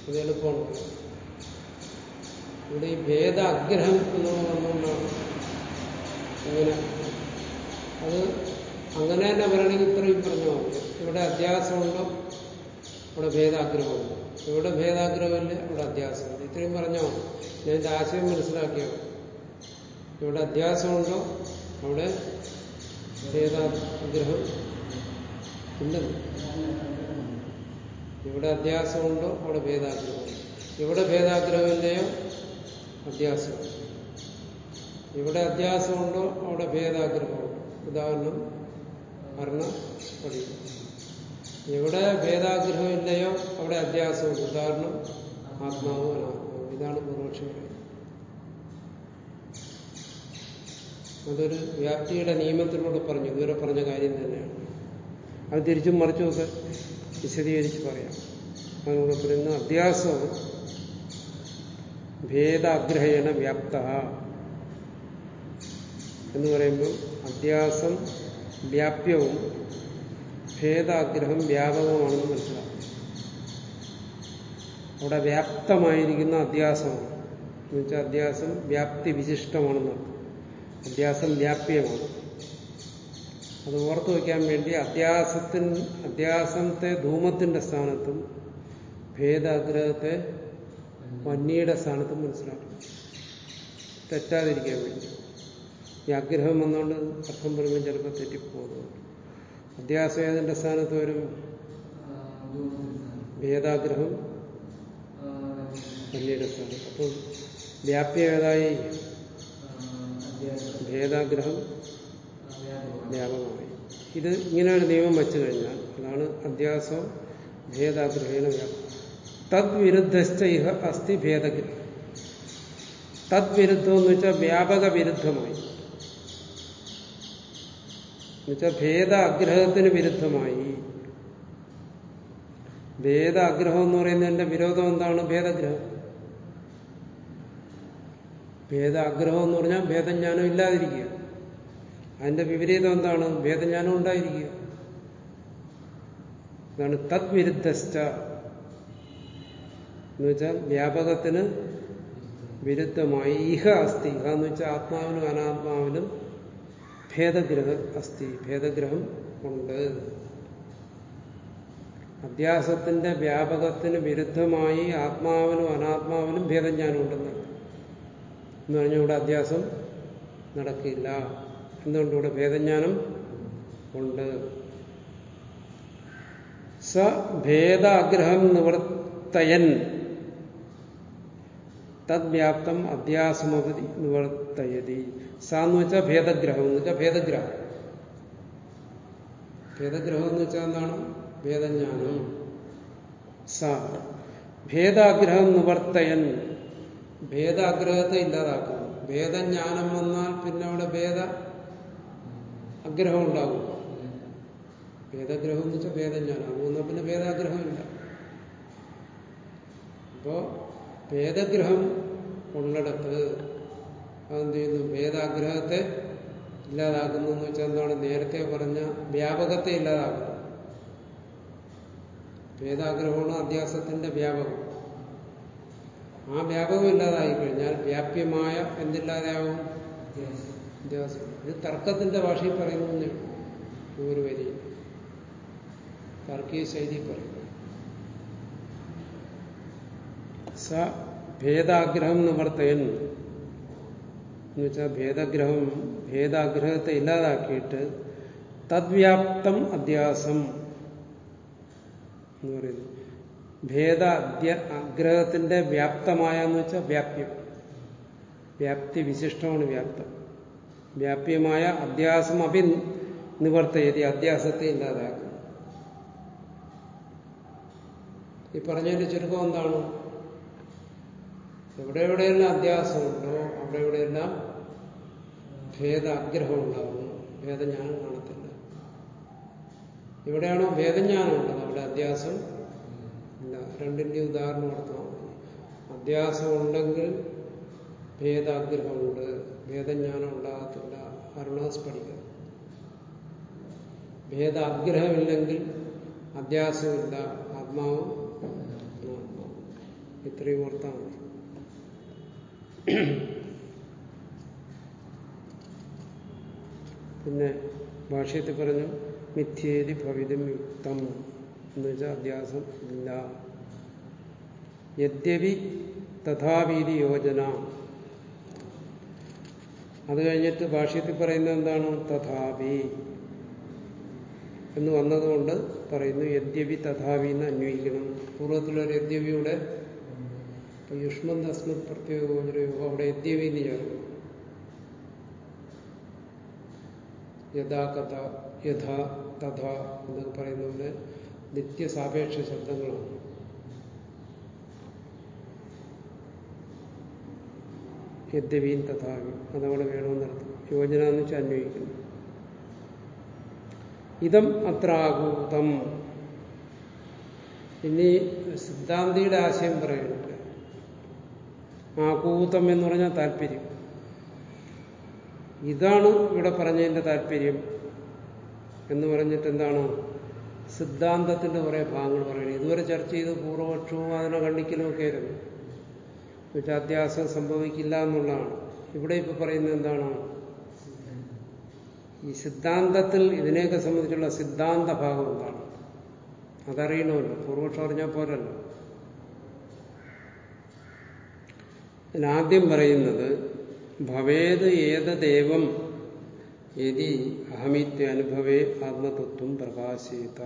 അത് എളുപ്പമാണ്. ഇവിടെ ഈ ഭേദ അഗ്രഹം എന്നുള്ളത് വന്നുകൊണ്ടാണ് അങ്ങനെ അത് അങ്ങനെ തന്നെ പറയണമെങ്കിൽ ഇത്രയും പറഞ്ഞു ഇവിടെ അധ്യാസമുണ്ടോ? ഇവിടെ ഭേദാഗ്രഹമുണ്ട്? ഇവിടെ ഭേദാഗ്രഹമില്ല ഇവിടെ അധ്യാസമുണ്ട്. ഇത്രയും പറഞ്ഞോ ഞാൻ എന്റെ ആശയം മനസ്സിലാക്കിയോ ഇവിടെ അധ്യാസമുണ്ടോ? അവിടെ ഭേദാഗ്രഹം ഉണ്ടെന്ന്. ഇവിടെ അധ്യാസമുണ്ടോ? അവിടെ ഭേദാഗ്രഹമുണ്ട്. ഇവിടെ ഭേദാഗ്രഹമില്ലയോ? അധ്യാസം ഇവിടെ അധ്യാസമുണ്ടോ? അവിടെ ഭേദാഗ്രഹമുണ്ട്. ഉദാഹരണം ഭരണ പഠിക്കും എവിടെ ഭേദാഗ്രഹമില്ലയോ? അവിടെ അധ്യാസമുണ്ട്. ഉദാഹരണം ആത്മാവ് ഇതാണ് പൂർവക്ഷം അതൊരു വ്യാപ്തിയുടെ നിയമത്തിലൂടെ പറഞ്ഞു. ഇതുവരെ പറഞ്ഞ കാര്യം തന്നെയാണ്. അത് തിരിച്ചും മറിച്ചുമൊക്കെ വിശദീകരിച്ച് പറയാം. അതിലൂടെ പറയുന്ന അധ്യാസം ഭേദാഗ്രഹേണ വ്യാപ്ത എന്ന് പറയുമ്പോൾ അധ്യാസം വ്യാപ്യവും ഭേദാഗ്രഹം വ്യാപകമാണെന്ന് മനസ്സിലാക്കും. അവിടെ വ്യാപ്തമായിരിക്കുന്ന അധ്യാസമാണ് എന്നുവെച്ചാൽ അധ്യാസം വ്യാപ്തി വിശിഷ്ടമാണെന്നർത്ഥം അധ്യാസം വ്യാപ്യമാണ് അത് ഓർത്തു വയ്ക്കാൻ വേണ്ടി അധ്യാസത്തിൻ അധ്യാസത്തെ ധൂമത്തിന്റെ സ്ഥാനത്തും ഭേദാഗ്രഹത്തെ വന്യയുടെ സ്ഥാനത്തും മനസ്സിലാക്കണം. തെറ്റാതിരിക്കാൻ വേണ്ടി. ഈ ആഗ്രഹം വന്നുകൊണ്ട് അർത്ഥം പറയുമ്പോൾ ചിലപ്പോൾ തെറ്റിപ്പോകുന്നു അധ്യാസം ഏതിന്റെ സ്ഥാനത്ത് വരും? ഭേദാഗ്രഹം വന്യയുടെ സ്ഥാനത്ത്. അപ്പോൾ വ്യാപ്യം ഏതായി? ഭേദാഗ്രഹം വ്യാപകമായി. ഇത് ഇങ്ങനെ നിയമം വെച്ചു കഴിഞ്ഞാൽ അതാണ് അധ്യാസം ഭേദാഗ്രഹേണ വ്യാപകം. അസ്ഥി ഭേദഗ്രഹം തദ്വിരുദ്ധം എന്ന് വെച്ചാൽ വ്യാപക വിരുദ്ധമായി എന്നുവെച്ചാൽ ഭേദ ആഗ്രഹത്തിന് വിരുദ്ധമായി. ഭേദ ആഗ്രഹം എന്ന് പറയുന്നതിന്റെ വിരോധം എന്താണ്? ഭേദഗ്രഹം. ഭേദാഗ്രഹം എന്ന് പറഞ്ഞാൽ ഭേദജ്ഞാനം ഇല്ലാതിരിക്കുക. അതിന്റെ വിപരീതം എന്താണ്? ഭേദജ്ഞാനം ഉണ്ടായിരിക്കുക. ഇതാണ് തദ്വിരുദ്ധശ്ച. എന്ന് വെച്ചാൽ വ്യാപകത്തിന് വിരുദ്ധമായി ഇഹ അസ്ഥി ഇഹ എന്ന് വെച്ചാൽ ആത്മാവിനും അനാത്മാവിനും ഭേദഗ്രഹ അസ്ഥി ഭേദഗ്രഹം ഉണ്ട്. അധ്യാസത്തിന്റെ വ്യാപകത്തിന് വിരുദ്ധമായി ആത്മാവിനും അനാത്മാവിനും ഭേദജ്ഞാനം ഉണ്ടെന്ന്. എന്ന് പറഞ്ഞാൽ ഇവിടെ അധ്യാസം നടക്കില്ല. എന്തുകൊണ്ട് ഇവിടെ ഭേദജ്ഞാനം ഉണ്ട്? സ ഭേദാഗ്രഹം നിവർത്തയൻ. തദ്വ്യാപ്തം അധ്യാസമതി നിവർത്തയതി. സ എന്ന് വെച്ചാൽ ഭേദഗ്രഹം എന്ന് വെച്ചാൽ ഭേദഗ്രഹം. ഭേദഗ്രഹം എന്ന് വെച്ചാൽ എന്താണ്? ഭേദജ്ഞാനം. സ. ഭേദാഗ്രഹം നിവർത്തയൻ. ഭേദാഗ്രഹത്തെ ഇല്ലാതാക്കുന്നു. ഭേദജ്ഞാനം വന്നാൽ പിന്നെ അവിടെ ഭേദ ആഗ്രഹം ഉണ്ടാകും ഭേദഗ്രഹം എന്ന് വെച്ചാൽ ഭേദജ്ഞാനം. അത് വന്നാൽ പിന്നെ ഭേദാഗ്രഹമില്ല. അപ്പോ ഭേദഗ്രഹം ഉള്ളിടത്ത് അതെന്ത് ചെയ്യുന്നു ഭേദാഗ്രഹത്തെ ഇല്ലാതാക്കുന്നു എന്ന് വെച്ചാൽ എന്താണ്? നേരത്തെ പറഞ്ഞ വ്യാപകത്തെ ഇല്ലാതാക്കുന്നു. ഭേദാഗ്രഹമാണ് അധ്യാസത്തിന്റെ വ്യാപകം. ആ വ്യാപകം ഇല്ലാതായി കഴിഞ്ഞാൽ വ്യാപ്യമായ എന്തില്ലാതെയാവും? ഇത് തർക്കത്തിന്റെ ഭാഷയിൽ പറയുന്നു ഒരു വരി തർക്കീയ ശൈലി പറയുന്നു സ ഭേദാഗ്രഹം നിവർത്തയൻ എന്ന് വെച്ചാൽ ഭേദഗ്രഹം ഭേദാഗ്രഹത്തെ ഇല്ലാതാക്കിയിട്ട് തദ്വ്യാപ്തം അധ്യാസം എന്ന് പറയുന്നു. ഭേദ അഗ്രഹത്തിന്റെ വ്യാപ്തമായ എന്ന് വെച്ചാൽ വ്യാപ്യം. വ്യാപ്തി വിശിഷ്ടമാണ് വ്യാപ്തം. വ്യാപ്യമായ അധ്യാസം അഭി നിവർത്തയതി അധ്യാസത്തെ ഇല്ലാതാക്കും ഈ പറഞ്ഞതിന്റെ ചുരുക്കം എന്താണ്? എവിടെ എവിടെയെല്ലാം അധ്യാസമുണ്ടോ അവിടെ എവിടെയെല്ലാം ഭേദ ആഗ്രഹം ഉണ്ടാകുന്നു. ഭേദജ്ഞാനം കാണത്തില്ല. എവിടെയാണോ ഭേദജ്ഞാനം ഉള്ളത് അവിടെ അധ്യാസം രണ്ടിന്റെ ഉദാഹരണം മതി അധ്യാസം ഉണ്ടെങ്കിൽ ഭേദാഗ്രഹമുണ്ട്. ഭേദജ്ഞാനം ഉണ്ടാകത്തില്ല അരുണാസ്പടിക ഭേദാഗ്രഹമില്ലെങ്കിൽ അധ്യാസമില്ല. ആത്മാവ് ഇത്രയും അർത്ഥമാണ് പിന്നെ ഭാഷ്യത്തിൽ പറഞ്ഞു മിഥ്യേതി ഭവിതം യുക്തം. എന്ന് വെച്ചാൽ അധ്യാസം ഇല്ല. യദ്യപി തഥാവീതി യോജന. അത് കഴിഞ്ഞിട്ട് ഭാഷ്യത്തിൽ പറയുന്നത് എന്താണ്? തഥാപി എന്ന് വന്നതുകൊണ്ട് പറയുന്നു യദ്യപി തഥാവി എന്ന് അന്വയിക്കണം. പൂർവത്തിലൊരു യദ്യപിയുടെ യുഷ്മന്ത് അസ്മത് പ്രത്യേക അവിടെ അവിടെ എന്ന് ചേർന്നു. യഥാ കഥ യഥാ തഥ എന്നൊക്കെ പറയുന്ന നിത്യസാപേക്ഷ ശബ്ദങ്ങളാണ്. യദ്യവീൻ തഥാവി അതവിടെ വേണമെന്നർത്ഥം യോജന എന്ന് വെച്ചാൽ അന്വയിക്കുന്നു ഇതം അത്ര ആകൂതം ഇനി സിദ്ധാന്തിയുടെ ആശയം പറയുന്നുണ്ട്. ആകൂതം എന്ന് പറഞ്ഞാൽ താല്പര്യം. ഇതാണ് ഇവിടെ പറഞ്ഞതിന്റെ താല്പര്യം എന്ന് പറഞ്ഞിട്ട് എന്താണ്? സിദ്ധാന്തത്തിന്റെ കുറേ ഭാഗങ്ങൾ പറയുന്നത്. ഇതുവരെ ചർച്ച ചെയ്ത് പൂർവപക്ഷവും അതിനെ ഖണ്ഡിക്കലും ഒക്കെ ആയിരുന്നു. വിചാത്യാസം സംഭവിക്കില്ല എന്നുള്ളതാണ്. ഇവിടെ ഇപ്പൊ പറയുന്നത് എന്താണ്? ഈ സിദ്ധാന്തത്തിൽ ഇതിനെയൊക്കെ സംബന്ധിച്ചുള്ള സിദ്ധാന്ത ഭാഗം എന്താണ്? അതറിയണമല്ലോ. പൂർവക്ഷം അറിഞ്ഞാൽ പോരല്ലോ. ആദ്യം പറയുന്നത് ഭവേത് ഏതദേവം യതി അഹമിത്യ അനുഭവേ ആത്മതത്വം പ്രകാശിത.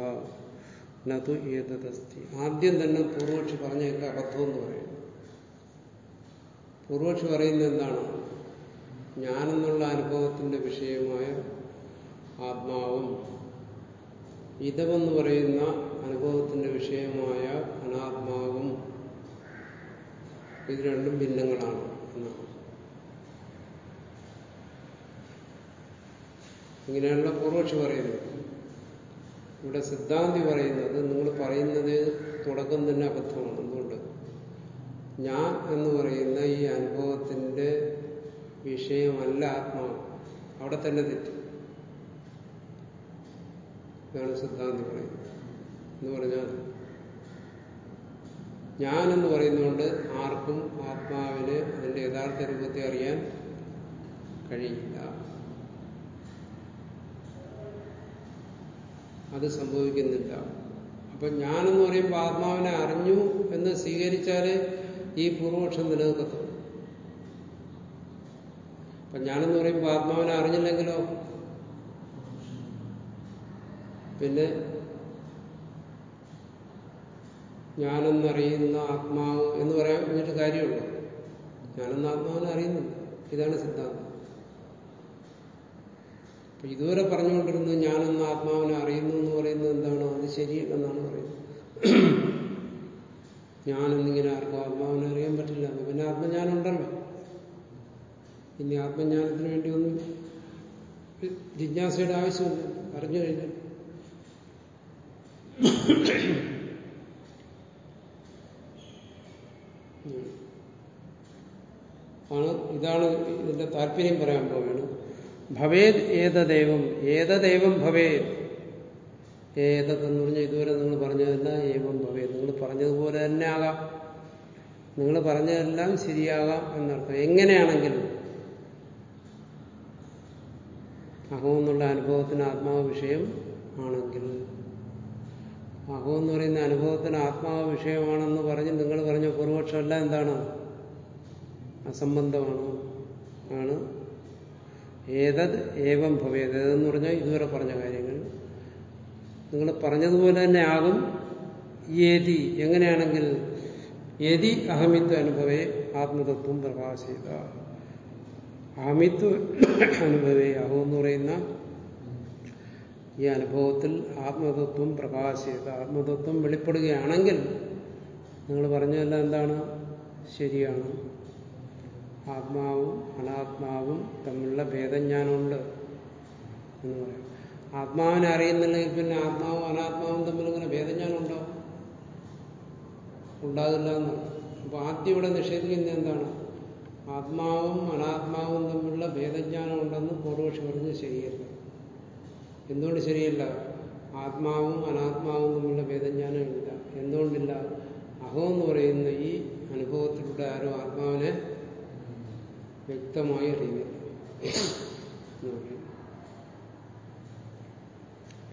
നതു ഏതസ്തി ആദ്യം തന്നെ പൂർവക്ഷി പറഞ്ഞേക്ക് അബദ്ധം എന്ന് പറയുന്നു. പൂർവക്ഷി പറയുന്നത് എന്താണ്? ഞാനെന്നുള്ള അനുഭവത്തിന്റെ വിഷയമായ ആത്മാവും ഇതമെന്ന് പറയുന്ന അനുഭവത്തിന്റെ വിഷയമായ അനാത്മാവും ഇത് രണ്ടും ഭിന്നങ്ങളാണ് എന്നാണ്. ഇങ്ങനെയുള്ള പൂർവക്ഷി പറയുന്നത്. ഇവിടെ സിദ്ധാന്തി പറയുന്നത് നിങ്ങൾ പറയുന്നത് തുടക്കം തന്നെ അബദ്ധമാണ്. ഞാൻ എന്ന് പറയുന്ന ഈ അനുഭവത്തിന്റെ വിഷയമല്ല ആത്മാവ് അവിടെ തന്നെ തെറ്റി. ഇതാണ് സിദ്ധാന്തി പറയുന്നത്. എന്ന് പറഞ്ഞാൽ ഞാൻ എന്ന് പറയുന്നതുകൊണ്ട് ആർക്കും ആത്മാവിന് അതിന്റെ യഥാർത്ഥ രൂപത്തെ അറിയാൻ കഴിയില്ല. അത് സംഭവിക്കുന്നില്ല. അപ്പൊ ഞാനെന്ന് പറയുമ്പോൾ ആത്മാവിനെ അറിഞ്ഞു എന്ന് സ്വീകരിച്ചാൽ ഈ പൂർവപക്ഷം നിലനിൽക്കത്തുള്ളൂ. അപ്പൊ ഞാനെന്ന് പറയുമ്പോൾ ആത്മാവിനെ അറിഞ്ഞില്ലെങ്കിലോ? പിന്നെ ഞാനെന്നറിയുന്ന ആത്മാവ് എന്ന് പറയാൻ എന്നിട്ട് കാര്യമുണ്ട് ഞാനെന്ന ആത്മാവിനെ അറിയുന്നില്ല. ഇതാണ് സിദ്ധാന്തം. അപ്പൊ ഇതുവരെ പറഞ്ഞുകൊണ്ടിരുന്നത് ഞാനെന്ന ആത്മാവിനെ അറിയുന്നു എന്ന് പറയുന്നത് എന്താണ്? അത് ശരിയല്ലെന്നാണ് പറയുന്നത്. ഞാനെന്നിങ്ങനെ ആർക്കും ആത്മാവിനെ അറിയാൻ പറ്റില്ല. പിന്നെ ആത്മജ്ഞാനം ഉണ്ടല്ലോ ഇനി ആത്മജ്ഞാനത്തിന് വേണ്ടി ഒന്നും ജിജ്ഞാസയുടെ ആവശ്യമില്ല അറിഞ്ഞു കഴിഞ്ഞു ആണ് ഇതാണ് ഇതിന്റെ താല്പര്യം പറയാൻ പോവുകയാണ്. ഭവേദ് ഏതദൈവം? ഏതദൈവം ഭവേത്? ഏതെന്ന് പറഞ്ഞാൽ ഇതുവരെ നിങ്ങൾ പറഞ്ഞതല്ല ഏവം ഭവേ. നിങ്ങൾ പറഞ്ഞതുപോലെ തന്നെ ആകാം. നിങ്ങൾ പറഞ്ഞതെല്ലാം ശരിയാകാം എന്നർത്ഥം. എങ്ങനെയാണെങ്കിലും. അഹമെന്നുള്ള അനുഭവത്തിന് ആത്മാവ് വിഷയം ആണെങ്കിൽ. അഹം എന്ന് പറയുന്ന അനുഭവത്തിന് ആത്മാവ് വിഷയമാണെന്ന് പറഞ്ഞ് നിങ്ങൾ പറഞ്ഞ പൂർവക്ഷമല്ല എന്താണ്? അസംബന്ധമാണ്? ആണ്. ഏതത്? ഏവം ഭവേത്. ഏതെന്ന് പറഞ്ഞാൽ ഇതുവരെ പറഞ്ഞ കാര്യങ്ങൾ. നിങ്ങൾ പറഞ്ഞതുപോലെ തന്നെ ആകും. ഏതി എങ്ങനെയാണെങ്കിൽ യതി അഹമിത്വ അനുഭവേ ആത്മതത്വം പ്രകാശിത. അഹമിത്വ അനുഭവേ അഹം എന്ന് പറയുന്ന ഈ അനുഭവത്തിൽ ആത്മതത്വം പ്രകാശിത. ആത്മതത്വം വെളിപ്പെടുകയാണെങ്കിൽ നിങ്ങൾ പറഞ്ഞതെല്ലാം എന്താണ്? ശരിയാണ്. ആത്മാവും അനാത്മാവും തമ്മിലുള്ള ഭേദജ്ഞാനമുണ്ട് എന്ന് പറയാം. ആത്മാവിനെ അറിയുന്നില്ലെങ്കിൽ പിന്നെ ആത്മാവും അനാത്മാവും തമ്മിൽ ഇങ്ങനെ ഭേദജ്ഞാനം ഉണ്ടാവും ഉണ്ടാകില്ല എന്നാണ് അപ്പൊ ആദ്യം ഇവിടെ നിഷേധിക്കുന്നത് എന്താണ്? ആത്മാവും അനാത്മാവും തമ്മിലുള്ള ഭേദജ്ഞാനം ഉണ്ടെന്ന് പൂർവക്ഷി പറഞ്ഞത് ശരിയല്ല. എന്തുകൊണ്ട് ശരിയല്ല? ആത്മാവും അനാത്മാവും തമ്മിലുള്ള ഭേദജ്ഞാനം ഇല്ല എന്തുകൊണ്ടില്ല? അഹോ എന്ന് പറയുന്ന ഈ അനുഭവത്തിലൂടെ ആരും ആത്മാവിനെ വ്യക്തമായി അറിയുന്നില്ല.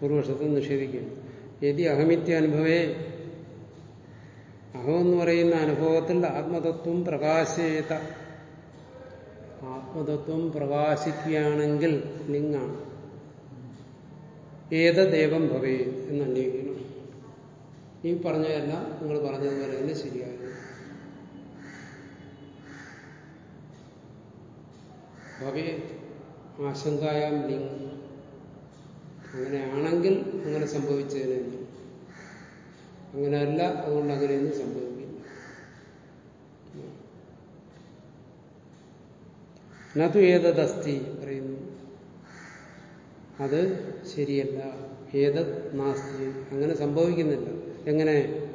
പൂർവപക്ഷത്തിൽ നിഷേധിക്കുന്നു. യതി അഹമിത്യാനുഭവേ. അഹം എന്ന് പറയുന്ന അനുഭവത്തിൽ ആത്മതത്വം പ്രകാശേത. ആത്മതത്വം പ്രകാശിക്കുകയാണെങ്കിൽ നിങ്ങ ഏത ദേവം ഭവേ എന്ന് അന്വേഷിക്കുന്നു. ഈ പറഞ്ഞതെല്ലാം നിങ്ങൾ പറഞ്ഞതുപോലെ തന്നെ ശരിയായിരുന്നു ഭവേ ആശങ്കായാം ലിംഗം അങ്ങനെയാണെങ്കിൽ അങ്ങനെ സംഭവിച്ചതിനെ അങ്ങനെയല്ല അതുകൊണ്ട് അങ്ങനെയൊന്നും സംഭവിക്കില്ല. നതു ഏതദസ്തി പറയുന്നു. അത് ശരിയല്ല. ഏതത് നാസ്തി. അങ്ങനെ സംഭവിക്കുന്നില്ല. എങ്ങനെ?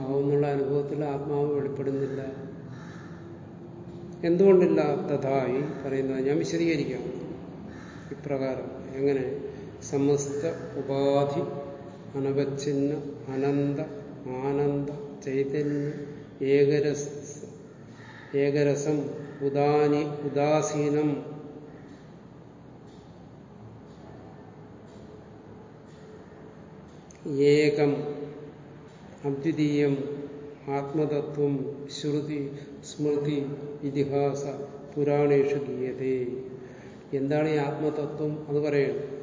ആവുന്നുള്ള അനുഭവത്തിൽ ആത്മാവ് വെളിപ്പെടുന്നില്ല. എന്തുകൊണ്ടില്ല തഥായി പറയുന്നത് ഞാൻ വിശദീകരിക്കാം. ഇപ്രകാരം എങ്ങനെ? സമസ്ത ഉപാധി അനവച്ഛിന്ന അനന്ത ആനന്ദ ചൈതന്യ ഏകരസ ഏകരസം ഉദാനി ഉദാസീനം. ഏകം അദ്വിതീയം ആത്മതത്വം ശ്രുതി സ്മൃതി ഇതിഹാസ പുരാണേഷു ഗീയതേ. എന്താണ് ഈ ആത്മതത്വം അത് പറയണം.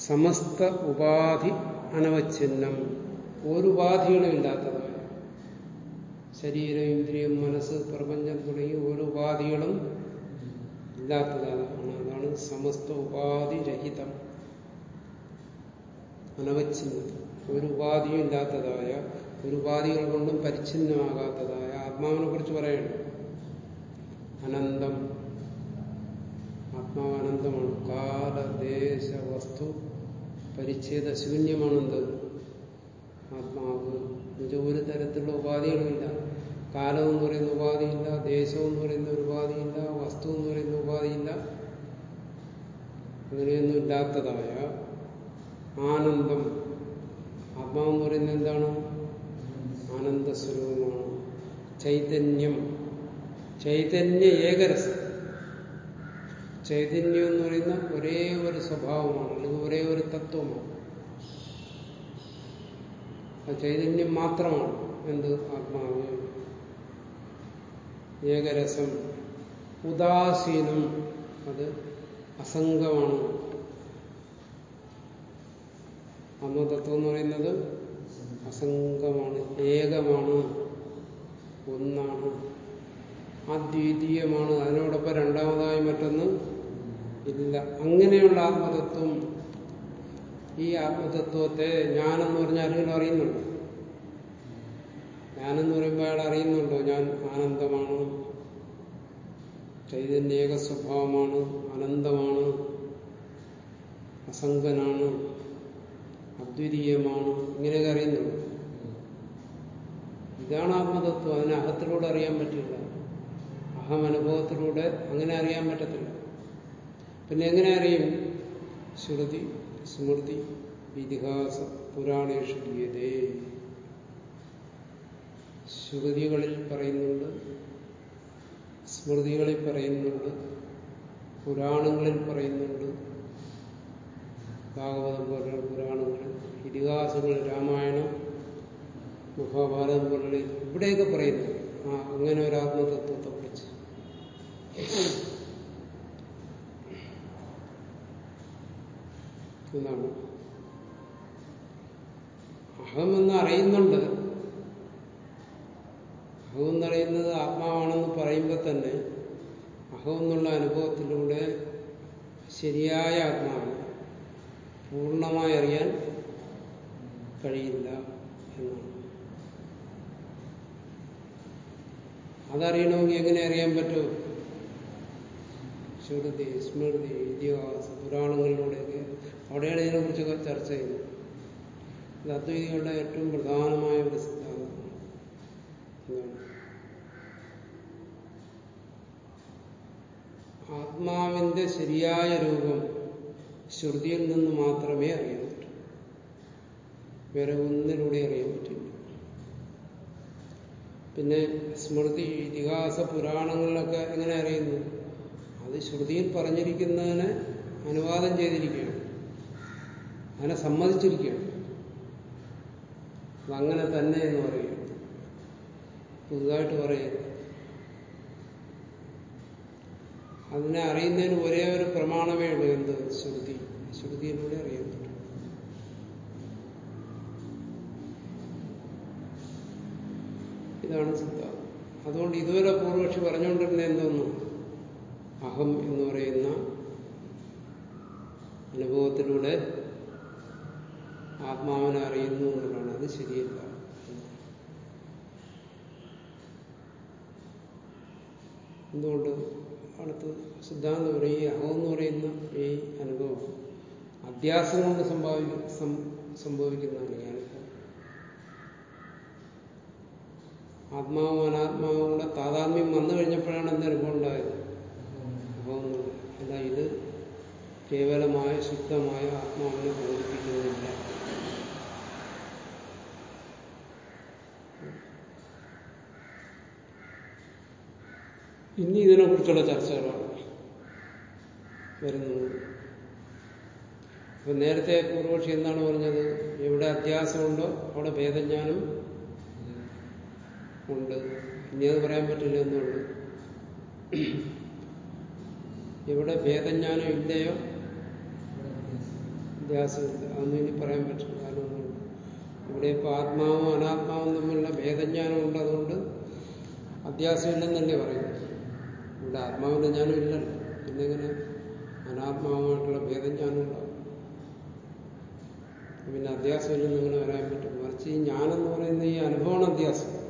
സമസ്ത ഉപാധി അനവച്ഛിന്നം. ഒരു ഉപാധികളും ഇല്ലാത്തതാണ്. ശരീരം ഇന്ദ്രിയം മനസ്സ് പ്രപഞ്ചം തുടങ്ങി ഒരു ഉപാധികളും ഇല്ലാത്തതാണ്. അതാണ് സമസ്ത ഉപാധി രഹിതം. അനവച്ഛിന്നം. ഒരു ഉപാധിയും ഇല്ലാത്തതായ ഒരു ഉപാധികൾ കൊണ്ടും പരിച്ഛിന്നമാകാത്തതായ ആത്മാവിനെ കുറിച്ച് പറയണം. അനന്തം. ആത്മാവ് അനന്തമാണ്. കാല ദേശ വസ്തു പരിച്ഛേദ ശൂന്യമാണെന്ത് ആത്മാവ്. എന്നുവെച്ചാൽ ഒരു തരത്തിലുള്ള ഉപാധികളുമില്ല. കാലം എന്ന് പറയുന്ന ഉപാധിയില്ല ദേശം എന്ന് പറയുന്ന ഒരു ഉപാധിയില്ല വസ്തു എന്ന് പറയുന്ന ഉപാധിയില്ല. അങ്ങനെയൊന്നും ഇല്ലാത്തതായ ആനന്ദം. ആത്മാവെന്ന് പറയുന്നത് എന്താണ്? ആനന്ദസ്വരൂപമാണ് ചൈതന്യം. ചൈതന്യ ഏകരസം. ചൈതന്യം എന്ന് പറയുന്ന ഒരേ ഒരു സ്വഭാവമാണ്. അല്ലെങ്കിൽ ഒരേ ഒരു തത്വമാണ്. ആ ചൈതന്യം മാത്രമാണ് എന്ത് ആത്മാവ്? ഏകരസം. ഉദാസീനം. അത് അസംഗമാണ്. ആത്മതത്വം എന്ന് പറയുന്നത് അസംഗമാണ് ഏകമാണ് ഒന്നാണ് അദ്വിതീയമാണ്. അതിനോടൊപ്പം രണ്ടാമതായി മറ്റൊന്ന് ഇല്ല. അങ്ങനെയുള്ള ആത്മതത്വം ഈ ആത്മതത്വത്തെ ഞാനെന്ന് പറഞ്ഞാൽ ആരെങ്കിലും അറിയുന്നുണ്ടോ? ഞാനെന്ന് പറയുമ്പോൾ അയാൾ അറിയുന്നുണ്ടോ? ഞാൻ ആനന്ദമാണ് ചൈതന്യേക സ്വഭാവമാണ് അനന്തമാണ് അസംഗനാണ്. അദ്വിതീയമാണ്. ഇങ്ങനെയൊക്കെ അറിയുന്നു ഇതാണ് ആത്മതത്വം. അതിന് അഹത്തിലൂടെ അറിയാൻ പറ്റില്ല. അഹം അനുഭവത്തിലൂടെ അങ്ങനെ അറിയാൻ പറ്റത്തില്ല. പിന്നെ എങ്ങനെ അറിയും? ശ്രുതി സ്മൃതി ഇതിഹാസ പുരാണേഷു ഗീതേ. ശ്രുതികളിൽ പറയുന്നുണ്ട് സ്മൃതികളിൽ പറയുന്നുണ്ട് പുരാണങ്ങളിൽ പറയുന്നുണ്ട് ഭാഗവതം പോലുള്ള പുരാണങ്ങൾ ഇതിഹാസങ്ങൾ രാമായണം മഹാഭാരതം പോലുള്ള ഇവിടെയൊക്കെ പറയുന്നു. ആ അങ്ങനെ ഒരു ആത്മതത്വത്തെ കുറിച്ച് എന്നാണ് അഹമെന്ന് അറിയുന്നുണ്ട്. അഹം എന്നറിയുന്നത് ആത്മാവാണെന്ന് പറയുമ്പോൾ തന്നെ അഹം എന്നുള്ള അനുഭവത്തിലൂടെ ശരിയായ ആത്മാവിനെ പൂർണമായി അറിയാൻ കഴിയില്ല എന്നാണ്. അതറിയണമെങ്കിൽ എങ്ങനെ അറിയാൻ പറ്റും? ശ്രുതി സ്മൃതി ഇതിഹാസ പുരാണങ്ങളിലൂടെയൊക്കെ അവിടെയാണ് ഇതിനെക്കുറിച്ചൊക്കെ ചർച്ച ചെയ്യുന്നത്. ഇത് അദ്വൈതികളുടെ ഏറ്റവും പ്രധാനമായ ഒരു സിദ്ധാന്തമാണ്. ആത്മാവിന്റെ ശരിയായ രൂപം ശ്രുതിയിൽ നിന്ന് മാത്രമേ അറിയാൻ പറ്റൂ. വേറെ ഒന്നിലൂടെ അറിയാൻ പറ്റില്ല. പിന്നെ സ്മൃതി ഇതിഹാസ പുരാണങ്ങളിലൊക്കെ എങ്ങനെ അറിയുന്നു? അത് ശ്രുതിയിൽ പറഞ്ഞിരിക്കുന്നതിനെ അനുവാദം ചെയ്തിരിക്കുകയാണ്. അതിനെ സമ്മതിച്ചിരിക്കുകയാണ്. അങ്ങനെ തന്നെ എന്ന് പറയും പുതുതായിട്ട് പറയുന്നു. അതിനെ അറിയുന്നതിന് ഒരേ ഒരു പ്രമാണമേ ഉള്ളൂ എന്ത്? ശ്രുതി. ശ്രുതിയിലൂടെ അറിയാൻ പറ്റും. ഇതാണ് സിദ്ധാന്തം അതുകൊണ്ട് ഇതുവരെ പൂർവക്ഷി പറഞ്ഞുകൊണ്ടിരുന്ന എന്തോന്നു? അഹം എന്ന് പറയുന്ന അനുഭവത്തിലൂടെ ആത്മാവിനെ അറിയുന്നു എന്നുള്ളതാണ്. അത് ശരിയല്ല. എന്തുകൊണ്ട്? അടുത്ത് സിദ്ധാന്തം പറയും ഈ അഹം എന്ന് പറയുന്ന ഈ അനുഭവം. അധ്യാസം കൊണ്ട് സംഭാവി സംഭവിക്കുന്നതാണ് ഞാനിപ്പോൾ ആത്മാവും അനാത്മാവും കൂടെ താതാത്മ്യം വന്നു കഴിഞ്ഞപ്പോഴാണ് എന്റെ അനുഭവം ഉണ്ടായത് അനുഭവം അല്ല ഇത് കേവലമായ ശുദ്ധമായ ആത്മാവിനെ ബോധിപ്പിക്കുന്നില്ല ഇനി ഇതിനെക്കുറിച്ചുള്ള ചർച്ചകളാണ് വരുന്നത്. അപ്പൊ നേരത്തെ പൂർവക്ഷി എന്താണ് പറഞ്ഞത്? എവിടെ അധ്യാസമുണ്ടോ അവിടെ ഭേദജ്ഞാനം ഉണ്ട്. ഇനി അത് പറയാൻ പറ്റില്ല എന്നുള്ളൂ. എവിടെ ഭേദജ്ഞാനം ഇല്ലയോ? അധ്യാസമില്ല അതൊന്നും ഇനി പറയാൻ പറ്റില്ല. കാരണം ഇവിടെ ഇപ്പോൾ ആത്മാവും അനാത്മാവും തമ്മിലുള്ള ഭേദജ്ഞാനം ഉണ്ട്. അതുകൊണ്ട് അധ്യാസമില്ലെന്നല്ലേ പറയുന്നത് ഇവിടെ ആത്മാവിന്റെ ജ്ഞാനം ഇല്ലല്ലോ. പിന്നെങ്ങനെ അനാത്മാവുമായിട്ടുള്ള ഭേദജ്ഞാനം ഉണ്ടാവും പിന്നെ അധ്യാസമില്ല നിങ്ങൾ പറയാൻ പറ്റും. മറിച്ച് ഈ ഞാനെന്ന് പറയുന്ന ഈ അനുഭവമാണ് അധ്യാസം.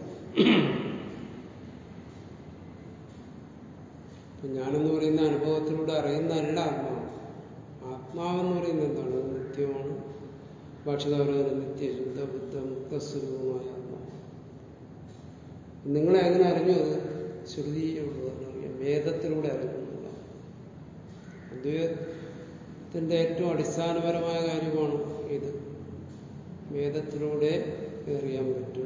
ഞാനെന്ന് പറയുന്ന അനുഭവത്തിലൂടെ അറിയുന്നതല്ല ആത്മാവ്. ആത്മാവെന്ന് പറയുന്നത് എന്താണ്? നിത്യമാണ്. ഭാഷകാരം നിത്യശുദ്ധ ബുദ്ധ മുക്തസ്വരൂപമായ ആത്മാവ്. നിങ്ങളെ എങ്ങനെ അറിഞ്ഞു അത് ശ്രുതിയുള്ളതാണ് അറിയാം വേദത്തിലൂടെ അറിയുന്നുള്ള അദ്വൈതത്തിന്റെ ഏറ്റവും അടിസ്ഥാനപരമായ കാര്യമാണ് വേദത്തിലൂടെ അറിയാൻ പറ്റൂ.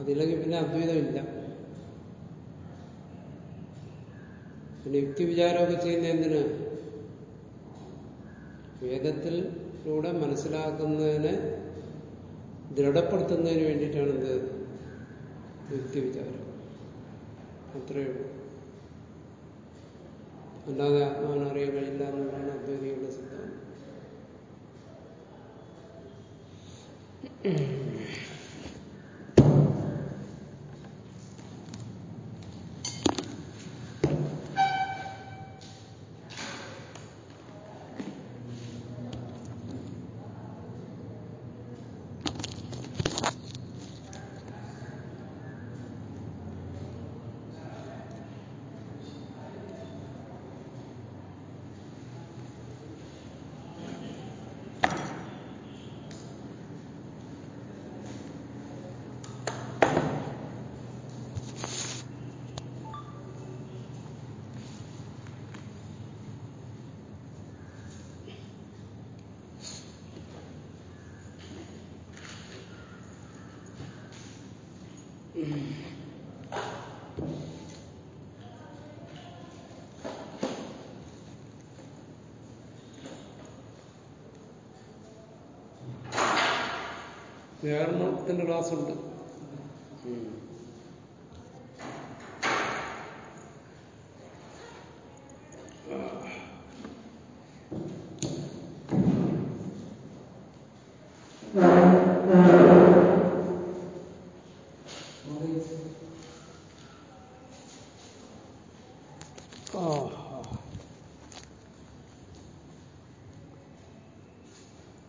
അതില്ലെങ്കിൽ പിന്നെ അദ്വൈതമില്ല. പിന്നെ യുക്തി വിചാരമൊക്കെ ചെയ്യുന്ന എന്തിന് വേദത്തിലൂടെ മനസ്സിലാക്കുന്നതിനെ ദൃഢപ്പെടുത്തുന്നതിന് വേണ്ടിയിട്ടാണ് എന്ത് യുക്തിവിചാരം. അത്രയേ ഉള്ളൂ. അല്ലാതെ ആത്മാവിനെ അറിയാൻ കഴിയില്ല എന്നുള്ളതാണ് അദ്വൈതികളുടെ സിദ്ധാന്തം വ്യാകരണത്തിന്റെ ക്ലാസ് ഉണ്ട്.